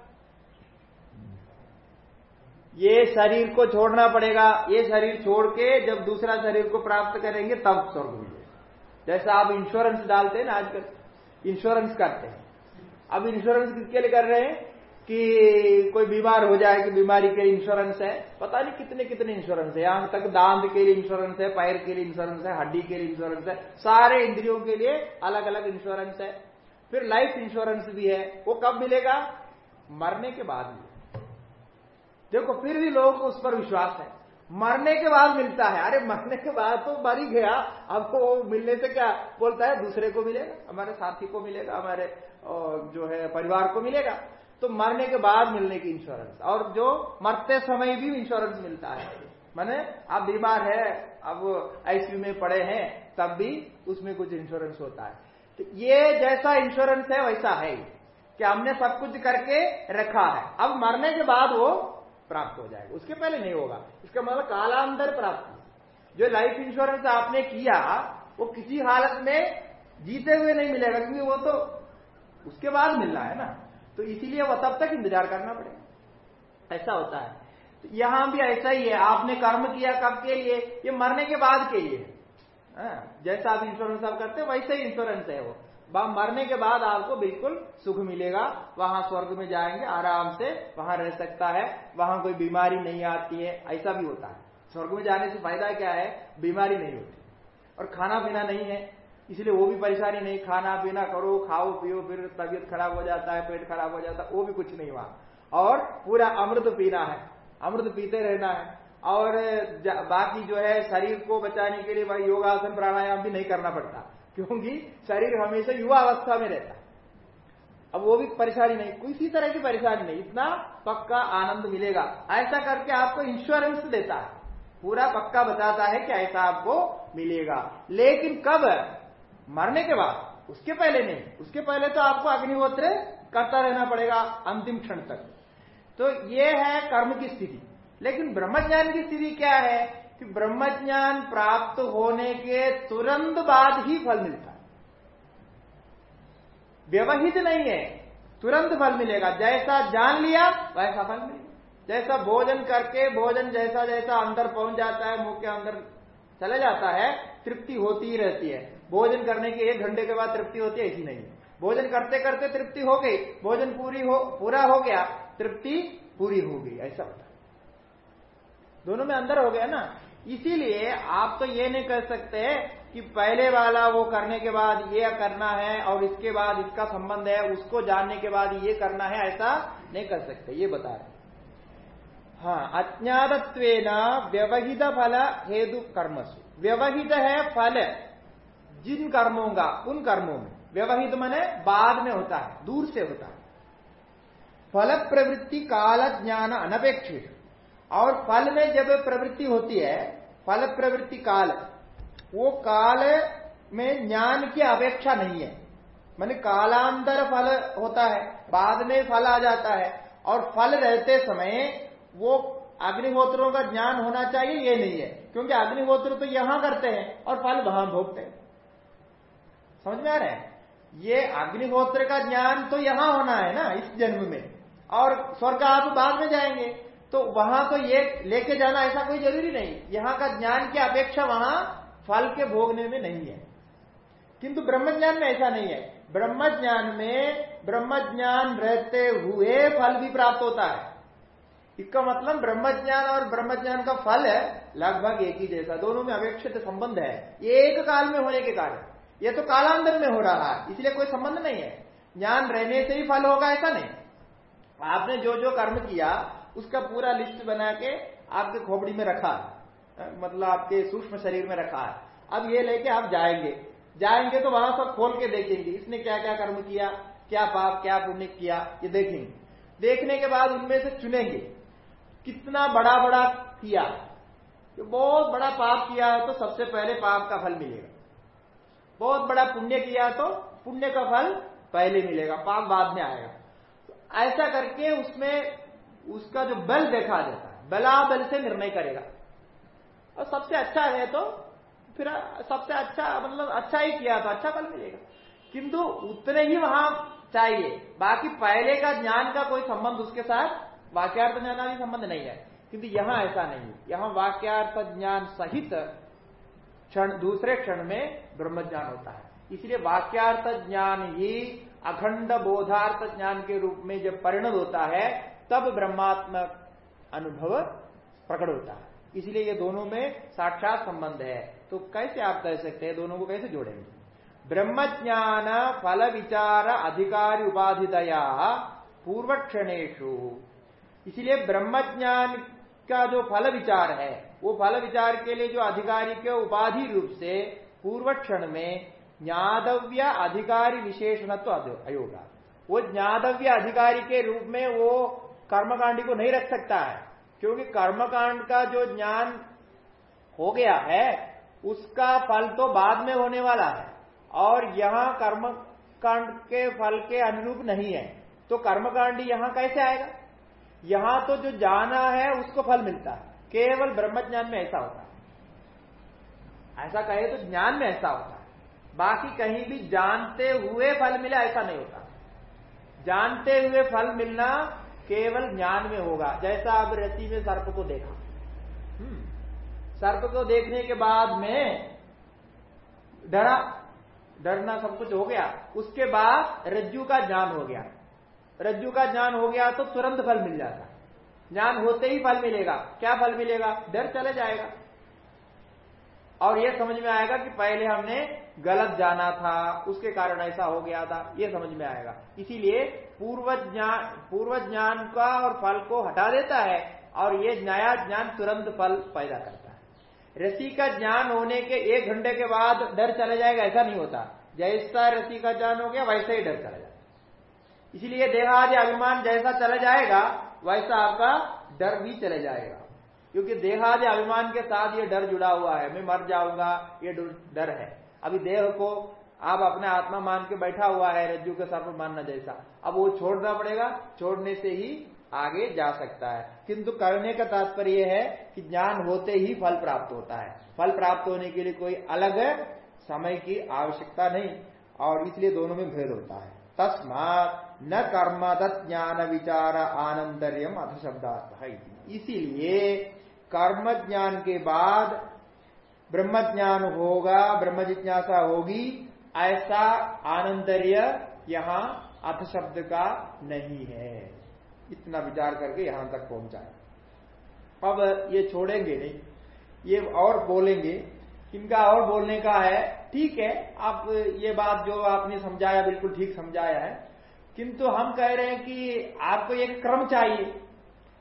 ये शरीर को छोड़ना पड़ेगा। ये शरीर छोड़ के जब दूसरा शरीर को प्राप्त करेंगे, तब स्वर्ग मिलेगा। जैसा आप इंश्योरेंस डालते हैं ना आजकल इंश्योरेंस करते हैं। अब इंश्योरेंस किसके लिए कर रहे हैं? कि कोई बीमार हो जाए, कि बीमारी के इंश्योरेंस है। पता नहीं कितने कितने इंश्योरेंस है। यहाँ तक दांत के लिए इंश्योरेंस है, पैर के लिए इंश्योरेंस है, हड्डी के लिए इंश्योरेंस है। सारे इंद्रियों के लिए अलग अलग इंश्योरेंस है। फिर लाइफ इंश्योरेंस भी है। वो कब मिलेगा? मरने के बाद देखो, फिर भी लोगों को उस पर विश्वास है। मरने के बाद मिलता है। अरे, मरने के बाद तो मर ही गया। अब वो मिलने से क्या बोलता है? दूसरे को मिलेगा, हमारे साथी को मिलेगा, हमारे जो है, परिवार को मिलेगा। तो मरने के बाद मिलने की इंश्योरेंस और जो मरते समय भी इंश्योरेंस मिलता है। माने, आप बीमार है, अब आईसीयू में पड़े हैं, तब भी उसमें कुछ इंश्योरेंस होता है। तो ये जैसा इंश्योरेंस है, वैसा है। कि हमने सब कुछ करके रखा है। अब मरने के बाद वो प्राप्त हो जाएगा। उसके पहले नहीं होगा। इसका मतलब कालांतर प्राप्ति। जो लाइफ इंश्योरेंस आपने किया वो किसी हालत में जीते हुए नहीं मिलेगा क्योंकि वो तो उसके बाद मिल रहा है ना। तो इसीलिए वो तब तक इंतज़ार करना पड़ेगा। ऐसा होता है। तो यहाँ भी ऐसा ही है। आपने कर्म किया कब के लिए? ये मरने के बाद के लिए। हाँ, जैसा आप इंश्योरेंस आप करते वैसे ही इंश्योरेंस है वो। मरने के बाद आपको बिल्कुल सुख मिलेगा। वहाँ स्वर्ग में जाएँगे, आराम से वहाँ रह सकता है, वहाँ कोई बीमारी नहीं आती है, ऐसा भी होता है। स्वर्ग में जाने से फ़ायदा क्या है? बीमारी नहीं होती। और खाना पीना नहीं है, इसलिए वो भी परेशानी नहीं। खाना पीना करो, खाओ, पियो, फिर तबीयत खराब हो जाता है, पेट खराब हो जाता है, वो भी कुछ नहीं वहाँ। और पूरा अमृत पीना है, अमृत पीते रहना है। और बाकी जो है शरीर को बचाने के लिए भाई योगासन प्राणायाम भी नहीं करना पड़ता। क्योंकि शरीर हमेशा युवा अवस्था में रहता है। अब वो भी परेशानी नहीं, किसी तरह की परेशानी नहीं, इतना पक्का आनंद मिलेगा। ऐसा करके आपको इंश्योरेंस देता है। पूरा पक्का बताता है कि ऐसा आपको मिलेगा। लेकिन कब? मरने के बाद। उसके पहले नहीं। उसके पहले तो आपको अग्निहोत्र करता रहना पड़ेगा अंतिम क्षण तक। तो ये है कर्म की स्थिति। लेकिन ब्रह्मज्ञान की स्थिति क्या है? कि ब्रह्मज्ञान प्राप्त होने के तुरंत बाद ही फल मिलता है। व्यवहित नहीं है, तुरंत फल मिलेगा। जैसा जान लिया, वैसा फल मिलेगा। जैसा भोजन करके भोजन जैसा जैसा अंदर पहुँच जाता है, मुँह के अंदर चले जाता है, तृप्ति होती ही रहती है। भोजन करने के एक घंटे के बाद तृप्ति होती है, ऐसी नहीं भोजन करते करते तृप्ति हो गई, भोजन पूरी हो, पूरा हो गया, तृप्ति पूरी हो गई, ऐसा होता दोनों में अंदर हो गया ना? इसीलिए आप तो ये नहीं कह सकते कि पहले वाला वो करने के बाद ये करना है और इसके बाद इसका संबंध है, उसको जानने के बाद ये करना है, ऐसा नहीं कर सकते। ये बता रहे हाँ। अज्ञातत्व व्यवहित फल हेतु कर्मसु। व्यवहित है फल, जिन कर्मों का, उन कर्मों में। व्यवहित मने बाद में होता है, दूर से होता है। फल प्रवृत्ति काल ज्ञान अनपेक्षित। और फल में जब प्रवृत्ति होती है, फल प्रवृत्ति काल, वो काल में ज्ञान की अपेक्षा नहीं है। मान कालांतर फल होता है, बाद में फल आ जाता है, और फल रहते समय वो अग्निहोत्रों का ज्ञान होना चाहिए, ये नहीं है। क्योंकि अग्निहोत्र तो यहाँ करते हैं, और फल वहाँ भोगते हैं। समझ में आ रहा है? ये अग्निहोत्र का ज्ञान तो यहाँ होना है ना, इस जन्म में। और स्वर्ग आप बाद में जाएँगे। तो वहाँ तो ये लेके जाना ऐसा कोई ज़रूरी नहीं। यहाँ का ज्ञान की अपेक्षा वहाँ फल के भोगने में नहीं है। किंतु ब्रह्म ज्ञान में ऐसा नहीं है। ब्रह्म ज्ञान में ब्रह्म ज्ञान रहते हुए फल भी प्राप्त होता है। इसका मतलब ब्रह्म ज्ञान और ब्रह्म ज्ञान का फल है, लगभग एक ही जैसा। दोनों में अपेक्षित संबंध है। एक काल में होने के कारण। ये तो कालांतर में हो रहा है, इसलिए कोई संबंध नहीं है। ज्ञान रहने से ही फल होगा, ऐसा नहीं। आपने जो जो कर्म किया उसका पूरा लिस्ट बना के आपके खोपड़ी में रखा मतलब आपके सूक्ष्म शरीर में रखा है। अब ये लेके आप जाएँगे। जाएँगे तो वहाँ पर खोल के देखेंगे। इसने क्या क्या कर्म किया, क्या पाप, क्या पुण्य किया, ये देखेंगे। देखने के बाद उनमें से चुनेंगे। कितना बड़ा बड़ा किया। तो बहुत बड़ा पाप किया तो सबसे पहले पाप का फल मिलेगा। बहुत बड़ा पुण्य किया तो पुण्य का फल पहले मिलेगा, पाप बाद में आएगा। तो ऐसा करके उसमें उसका जो बल देखा जाता है बला बल से निर्णय करेगा। और सबसे अच्छा है तो फिर सबसे अच्छा मतलब अच्छा ही किया तो अच्छा बल मिलेगा। किंतु उतने ही वहाँ चाहिए। बाकी पहले का ज्ञान का कोई संबंध उसके साथ, वाक्यार्थ ज्ञान भी संबंध नहीं है। किंतु यहाँ ऐसा नहीं है। यहाँ वाक्यार्थ ज्ञान सहित क्षण, दूसरे क्षण में ब्रह्म ज्ञान होता है। इसलिए वाक्यार्थ ज्ञान ही अखंड बोधार्थ ज्ञान के रूप में जब परिणत होता है तब ब्रह्मात्मक अनुभव प्रकट होता है। इसलिए ये दोनों में साक्षात संबंध है। तो कैसे आप कह सकते हैं, दोनों को कैसे जोड़ेंगे? ब्रह्म ज्ञान फल विचार अधिकारी उपाधितया पूर्व क्षणेशु इसलिए ब्रह्म ज्ञान का जो फल विचार है, वो फल विचार के लिए जो अधिकारी के उपाधि रूप से पूर्व क्षण में ज्ञादव्य अधिकारी विशेषणत्व तो अयोगा। वो ज्ञादव्य अधिकारी के रूप में वो कर्मकांडी को नहीं रख सकता है, क्योंकि कर्मकांड का जो ज्ञान हो गया है, उसका फल तो बाद में होने वाला है, और यहाँ कर्मकांड के फल के अनुरूप नहीं है। तो कर्मकांडी यहाँ कैसे आएगा? यहाँ तो जो जाना है, उसको फल मिलता है। केवल ब्रह्म ज्ञान में ऐसा होता है। ऐसा कहे तो ज्ञान में ऐसा होता है। बाकी कहीं भी जानते हुए फल मिला, ऐसा नहीं होता। जानते हुए फल मिलना केवल ज्ञान में होगा। जैसा अब रति में सर्प को देखा। हम्म। सर्प को देखने के बाद में डरा डरना सब कुछ हो गया। उसके बाद रज्जू का ज्ञान हो गया। रज्जू का ज्ञान हो गया तो तुरंत फल मिल जाता। ज्ञान होते ही फल मिलेगा। क्या फल मिलेगा? डर चले जाएगा। और यह समझ में आएगा कि पहले हमने गलत जाना था, उसके कारण ऐसा हो गया था यह समझ में आएगा। इसीलिए पूर्व ज्ञान पूर्व ज्ञान का और फल को हटा देता है और ये नया ज्ञान तुरंत फल पैदा करता है। रसी का ज्ञान होने के एक घंटे के बाद डर चला जाएगा, ऐसा नहीं होता। जैसा रसी का ज्ञान हो गया, वैसा ही डर चला जाएगा। इसलिए देहादि अभिमान जैसा चला जाएगा, वैसा आपका डर भी चले जाएगा। क्योंकि देहादि अभिमान के साथ ये डर जुड़ा हुआ है। मैं मर जाऊँगा, ये डर है। अभी देह को आप अपने आत्मा मान के बैठा हुआ है, रज्जू के सर्प मानना जैसा। अब वो छोड़ना पड़ेगा, छोड़ने से ही आगे जा सकता है। किंतु करने का तात्पर्य है कि ज्ञान होते ही फल प्राप्त होता है। फल प्राप्त होने के लिए कोई अलग समय की आवश्यकता नहीं और इसलिए दोनों में भेद होता है। तस्मात न कर्म तत् ज्ञान विचार आनंदर्यम अथ शब्दार्थ है। इसीलिए कर्म ज्ञान के बाद ब्रह्म ज्ञान होगा ब्रह्म जिज्ञासा होगी, ऐसा आनंदर्य यहाँ अथ शब्द का नहीं है। इतना विचार करके यहाँ तक पहुँचाए अब ये छोड़ेंगे नहीं, ये और बोलेंगे। इनका और बोलने का है, ठीक है, आप ये बात जो आपने समझाया, बिल्कुल ठीक समझाया है। किंतु हम कह रहे हैं कि आपको एक क्रम चाहिए।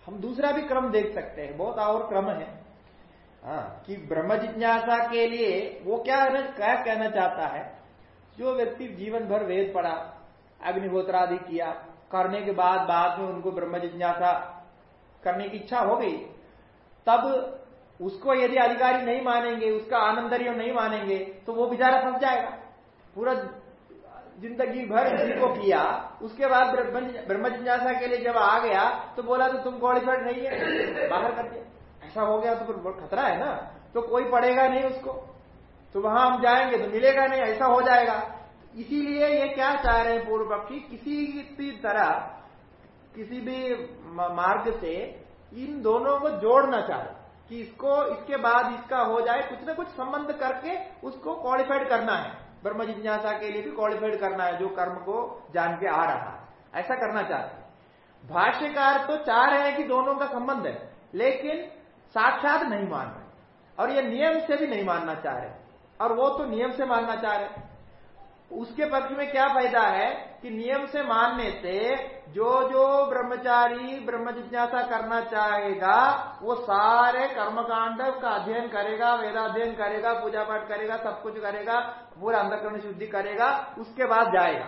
हम दूसरा भी क्रम देख सकते हैं, बहुत और क्रम है। हाँ कि ब्रह्म जिज्ञासा के लिए वो क्या क्या कहना चाहता है? जो व्यक्ति जीवन भर वेद पढ़ा अग्निहोत्र आदि किया, करने के बाद बाद में उनको ब्रह्म जिज्ञासा करने की इच्छा हो गई, तब उसको यदि अधिकारी नहीं मानेंगे, उसका आनंदर्य नहीं मानेंगे तो वो बेचारा फंस जाएगा। पूरा ज़िंदगी भर इसी को किया, उसके बाद ब्रह्म जिज्ञासा के लिए जब आ गया तो बोला तो तुम क्वालिफाइड नहीं है, बाहर कर दिया। ऐसा हो गया तो फिर खतरा है ना? तो कोई पढ़ेगा नहीं उसको। तो वहाँ हम जाएँगे तो मिलेगा नहीं, ऐसा हो जाएगा। इसीलिए ये क्या चाह रहे हैं पूर्व पक्षी? किसी भी तरह, किसी भी मार्ग से इन दोनों को जोड़ना चाह रहे कि इसको, इसके बाद इसका हो जाए, कुछ ना कुछ संबंध करके उसको क्वालिफाइड करना है। ब्रह्म जिज्ञासा के लिए भी क्वालिफाइड करना है, जो कर्म को जान के आ रहा ऐसा करना चाहते भाष्यकार तो चाह रहे हैं कि दोनों का संबंध है, लेकिन साक्षात नहीं मान रहे और ये नियम से भी नहीं मानना चाह रहे और वो तो नियम से मानना चाह रहे उसके पक्ष में क्या फ़ायदा है कि नियम से मानने से जो जो ब्रह्मचारी, ब्रह्म जिज्ञासा करना चाहेगा, वो सारे कर्मकांड का अध्ययन करेगा, वेदाध्ययन करेगा पूजा पाठ करेगा, सब कुछ करेगा, पूरा अंधकरण शुद्धि करेगा, उसके बाद जाएगा।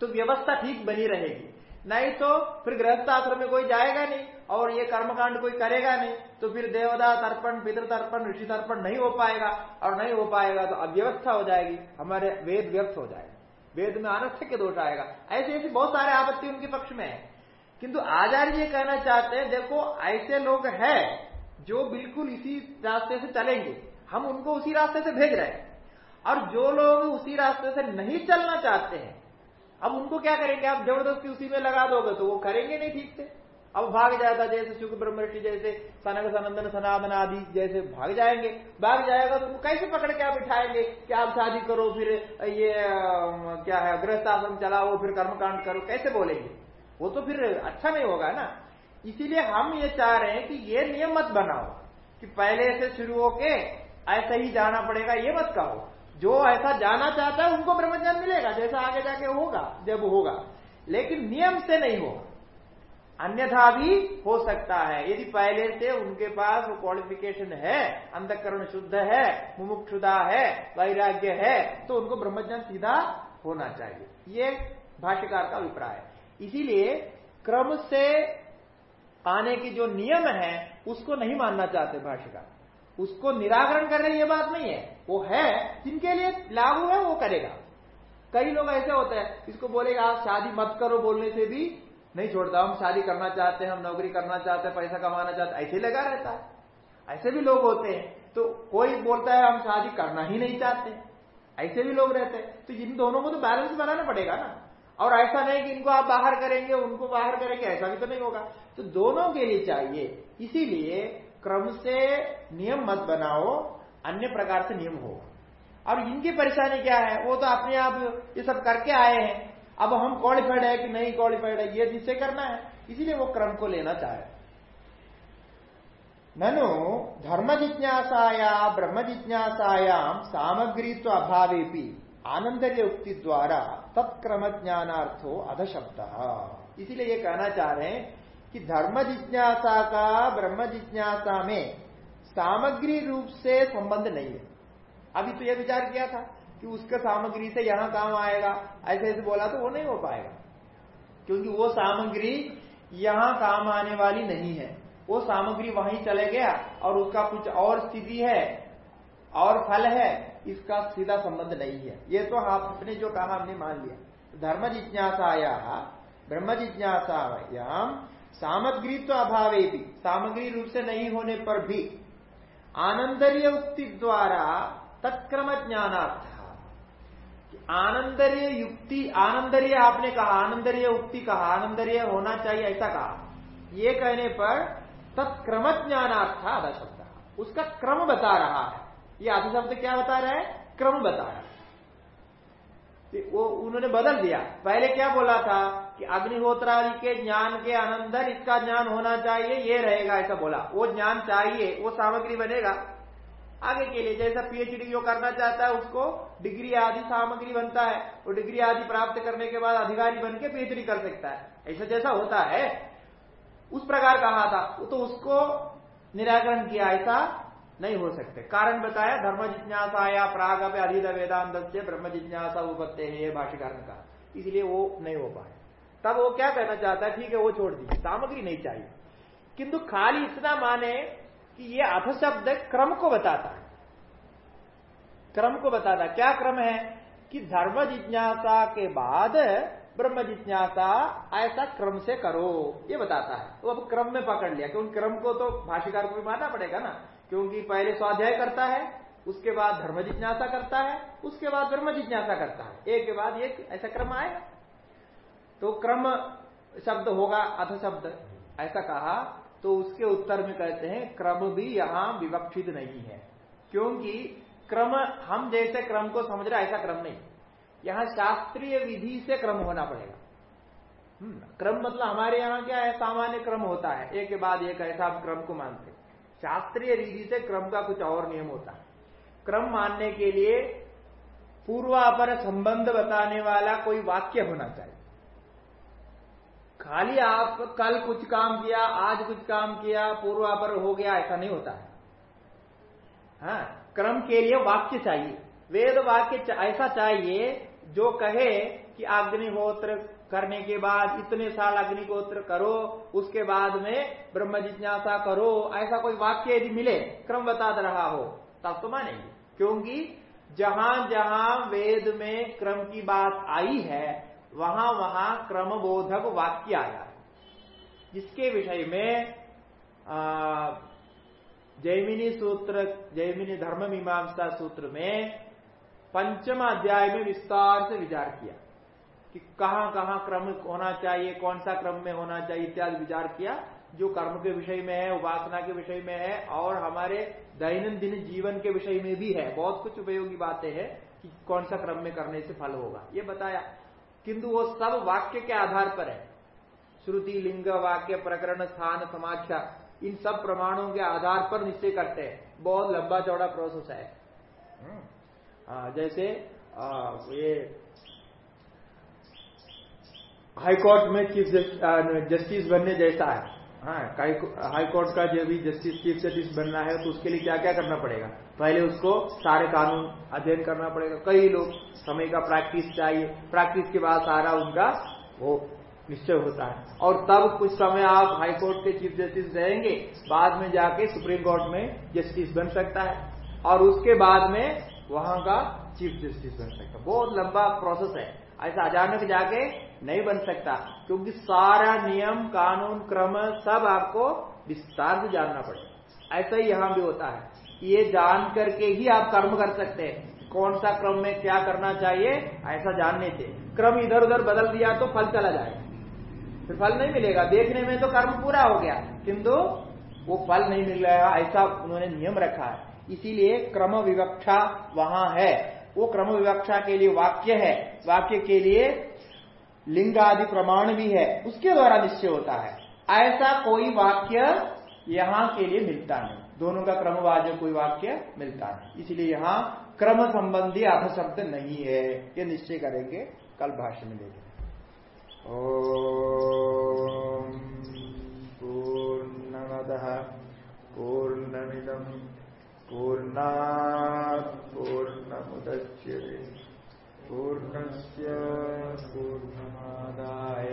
तो व्यवस्था ठीक बनी रहेगी। नहीं तो फिर गृहस्थ आश्रम में कोई जाएगा नहीं। और ये कर्मकांड कोई करेगा नहीं तो फिर देवदा तर्पण पितृ तर्पण ऋषि तर्पण नहीं हो पाएगा। और नहीं हो पाएगा तो अव्यवस्था हो जाएगी, हमारे वेद व्यर्थ हो जाएगा। वेद में अनर्थ के दोष आएगा। ऐसे ऐसे बहुत सारे आपत्ति उनके पक्ष में है। किंतु आचार्य ये कहना चाहते हैं, देखो, ऐसे लोग हैं जो बिल्कुल इसी रास्ते से चलेंगे। हम उनको उसी रास्ते से भेज रहे हैं। और जो लोग उसी रास्ते से नहीं चलना चाहते हैं, अब उनको क्या करेंगे? आप ज़बरदस्ती उसी में लगा दोगे तो वो करेंगे नहीं ठीक से। अब भाग जाता जैसे शुक्र ब्रह्मषि जैसे सनक सनंदन सनातन आदि जैसे भाग जाएँगे। भाग जाएगा तो कैसे पकड़ के आप बिठाएँगे कि आप शादी करो, फिर ये क्या है गृहस्थ आश्रम चलाओ, फिर कर्मकांड करो, कैसे बोलेंगे? वो तो फिर अच्छा नहीं होगा ना। इसीलिए हम ये चाह रहे हैं कि ये नियम मत बनाओ कि पहले से शुरू होके ऐसा ही जाना पड़ेगा, ये मत कहो। जो ऐसा जाना चाहता है, उनको ब्रह्मज्ञान मिलेगा, जैसा आगे जाके होगा, जब होगा। लेकिन नियम से नहीं होगा। अन्यथा भी हो सकता है। यदि पहले से उनके पास वो क्वालिफिकेशन है, अंधकरण शुद्ध है, मुमुक्षुदा है, वैराग्य है तो उनको ब्रह्मज्ञान सीधा होना चाहिए। ये भाष्यकार का अभिप्राय है। इसीलिए क्रम से आने की जो नियम है, उसको नहीं मानना चाहते भाष्यकार। उसको निराकरण कर रहे ये बात नहीं है। वो है, जिनके लिए लागू है, वो करेगा। कई लोग ऐसे होते हैं, इसको बोलेगा, आप शादी मत करो बोलने से भी नहीं छोड़ता, हम शादी करना चाहते हैं, हम नौकरी करना चाहते हैं, पैसा कमाना चाहते ऐसे लगा रहता है। ऐसे भी लोग होते हैं। तो कोई बोलता है, हम शादी करना ही नहीं चाहते ऐसे भी लोग रहते हैं। तो इन दोनों को तो बैलेंस बनाना पड़ेगा ना। और ऐसा नहीं कि इनको आप बाहर करेंगे, उनको बाहर करेंगे, ऐसा भी तो नहीं होगा। तो दोनों के लिए चाहिए। इसीलिए क्रम से नियम मत बनाओ, अन्य प्रकार से नियम हो। और इनकी परेशानी क्या है? वो तो अपने आप ये सब करके आए हैं। अब हम क्वालिफाइड है कि नहीं क्वालिफाइड है, ये जिससे करना है, इसीलिए वो क्रम को लेना चाहे ननु, धर्म जिज्ञासाया, ब्रह्म जिज्ञासायाम सामग्री तो अभावे भी आनंदर्य उक्ति द्वारा तत्क्रम ज्ञानार्थो अधशब्द। इसीलिए ये कहना चाह रहे हैं कि धर्म जिज्ञासा का, ब्रह्म जिज्ञासा में सामग्री रूप से संबंध नहीं है। अभी तो यह विचार किया था। कि उसका सामग्री से यहाँ काम आएगा। ऐसे ऐसे बोला तो वो नहीं हो पाएगा। क्योंकि वो सामग्री यहाँ काम आने वाली नहीं है। वो सामग्री वहीं चले गया और उसका कुछ और स्थिति है, और फल है, इसका सीधा संबंध नहीं है। ये तो आपने जो कहा हमने मान लिया। धर्म जिज्ञासाया, ब्रह्म जिज्ञासायाम सामग्री तो अभावे भी सामग्री रूप से नहीं होने पर भी आनंदर्य उक्ति द्वारा तत्क्रम ज्ञानार्थ आनंदर्य युक्ति आनंदर्य आपने कहा, आनंदर्य उक्ति कहा, आनंदर्य होना चाहिए ऐसा कहा। ये कहने पर तत्क्रम ज्ञानार्थ आधा शब्द उसका क्रम बता रहा है। ये आधा शब्द क्या बता रहा है? क्रम बता रहा है। वो उन्होंने बदल दिया। पहले क्या बोला था कि अग्निहोत्र आदि के ज्ञान के अनंतर इसका ज्ञान होना चाहिए, ये रहेगा ऐसा बोला। वो ज्ञान चाहिए, वो सामग्री बनेगा। आगे के लिए जैसा पीएचडी जो करना चाहता है उसको डिग्री आदि सामग्री बनता है, वो डिग्री आदि प्राप्त करने के बाद अधिकारी बन के पीएचडी कर सकता है। ऐसा जैसा होता है। उस प्रकार कहा था तो उसको निराकरण किया ऐसा नहीं हो सकते। कारण बताया, धर्म जिज्ञासा या प्राग अधिद वेदांत से ब्रह्म जिज्ञासा वो उपत्ते है ये भाष्यकार का इसलिए वो नहीं हो पाए तब वो क्या कहना चाहता है, ठीक है, वो छोड़ दीजिए, सामग्री नहीं चाहिए। किंतु खाली इतना माने कि ये अथ शब्द क्रम को बताता है। क्रम को बताता क्या क्रम है? कि धर्म जिज्ञासा के बाद ब्रह्म जिज्ञासा ऐसा क्रम से करो। ये बताता है। तो अब क्रम में पकड़ लिया। क्योंकि क्रम को तो भाष्यकार को भी मानना पड़ेगा ना। क्योंकि पहले स्वाध्याय करता है, उसके बाद धर्म जिज्ञासा करता है, उसके बाद ब्रह्म जिज्ञासा करता है। एक के बाद एक, ऐसा क्रम आए। तो क्रम शब्द होगा अथ शब्द। ऐसा कहा। तो उसके उत्तर में कहते हैं, क्रम भी यहाँ विवक्षित नहीं है। क्योंकि क्रम हम जैसे क्रम को समझ रहे ऐसा क्रम नहीं। यहाँ शास्त्रीय विधि से क्रम होना पड़ेगा। हम्म, क्रम मतलब हमारे यहाँ क्या है सामान्य क्रम होता है। एक के बाद एक ऐसा आप क्रम को मानते शास्त्रीय विधि से क्रम का कुछ और नियम होता है। क्रम मानने के लिए पूर्वापर संबंध बताने वाला कोई वाक्य होना चाहिए। खाली आप कल कुछ काम किया आज कुछ काम किया पूर्वापर हो गया ऐसा नहीं होता है। हाँ क्रम के लिए वाक्य चाहिए। वेद वाक्य ऐसा चाहिए, जो कहे कि अग्निहोत्र करने के बाद इतने साल अग्निहोत्र करो, उसके बाद में ब्रह्म जिज्ञासा करो, ऐसा कोई वाक्य यदि मिले, क्रम बता रहा हो, तब तो मानेंगे। क्योंकि जहाँ जहाँ वेद में क्रम की बात आई है, वहाँ वहाँ क्रमबोधक वाक्य आया जिसके विषय में जैमिनी सूत्र जैमिनी धर्म मीमांसा सूत्र में पंचम अध्याय में विस्तार से विचार किया कि कहाँ कहाँ क्रम होना चाहिए, कौन सा क्रम में होना चाहिए इत्यादि विचार किया, जो कर्म के विषय में है, उपासना के विषय में है, और हमारे दैनंदिन जीवन के विषय में भी है। बहुत कुछ उपयोगी बातें हैं कि कौन सा क्रम में करने से फल होगा। ये बताया। किंतु वो सब वाक्य के आधार पर है। श्रुति, लिंग, वाक्य, प्रकरण, स्थान, समाख्या इन सब प्रमाणों के आधार पर निश्चय करते हैं। बहुत लंबा चौड़ा प्रोसेस है। हम्म। आ, जैसे आ, ये हाईकोर्ट में चीफ जस्टिस बनने जैसा है। हाँ हाईकोर्ट का जो भी जस्टिस चीफ जस्टिस बनना है तो उसके लिए क्या क्या करना पड़ेगा? पहले उसको सारे कानून अध्ययन करना पड़ेगा। कई लोग समय का प्रैक्टिस चाहिए। प्रैक्टिस के बाद सारा उनका वो निश्चय होता है। और तब कुछ समय आप हाईकोर्ट के चीफ जस्टिस रहेंगे, बाद में जाके सुप्रीम कोर्ट में जस्टिस बन सकता है। और उसके बाद में वहाँ का चीफ जस्टिस बन सकता है। बहुत लंबा प्रोसेस है। ऐसा अचानक जाके नहीं बन सकता, क्योंकि सारा नियम, कानून, क्रम सब आपको विस्तार से जानना पड़ेगा। ऐसा ही यहाँ भी होता है ये जान करके ही आप कर्म कर सकते हैं। कौन सा क्रम में क्या करना चाहिए, ऐसा जानने से। क्रम इधर उधर बदल दिया तो फल चला जाएगा। फिर फल नहीं मिलेगा। देखने में तो कर्म पूरा हो गया। किंतु वो फल नहीं मिल रहा ऐसा उन्होंने नियम रखा है। इसीलिए क्रम विवक्षा वहाँ है। वो क्रम विवक्षा के लिए वाक्य है। वाक्य के लिए लिंग आदि प्रमाण भी है। उसके द्वारा निश्चय होता है। ऐसा कोई वाक्य यहाँ के लिए मिलता नहीं। दोनों का क्रमवाज कोई वाक्य मिलता नहीं। इसलिए यहाँ क्रम संबंधी अध शब्द नहीं है। ये निश्चय करेंगे। कल भाषण में देखेंगे। पूर्णमदः पूर्णमिदम् पूर्णात् पूर्णमुदच्यते। पूर्णस्य पूर्णमादाय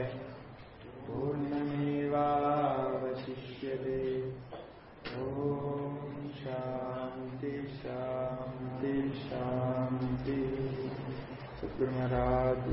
पूर्णमेवावशिष्यते। ॐ शान्ति शान्ति शान्ति। सद्गुरुमहाराज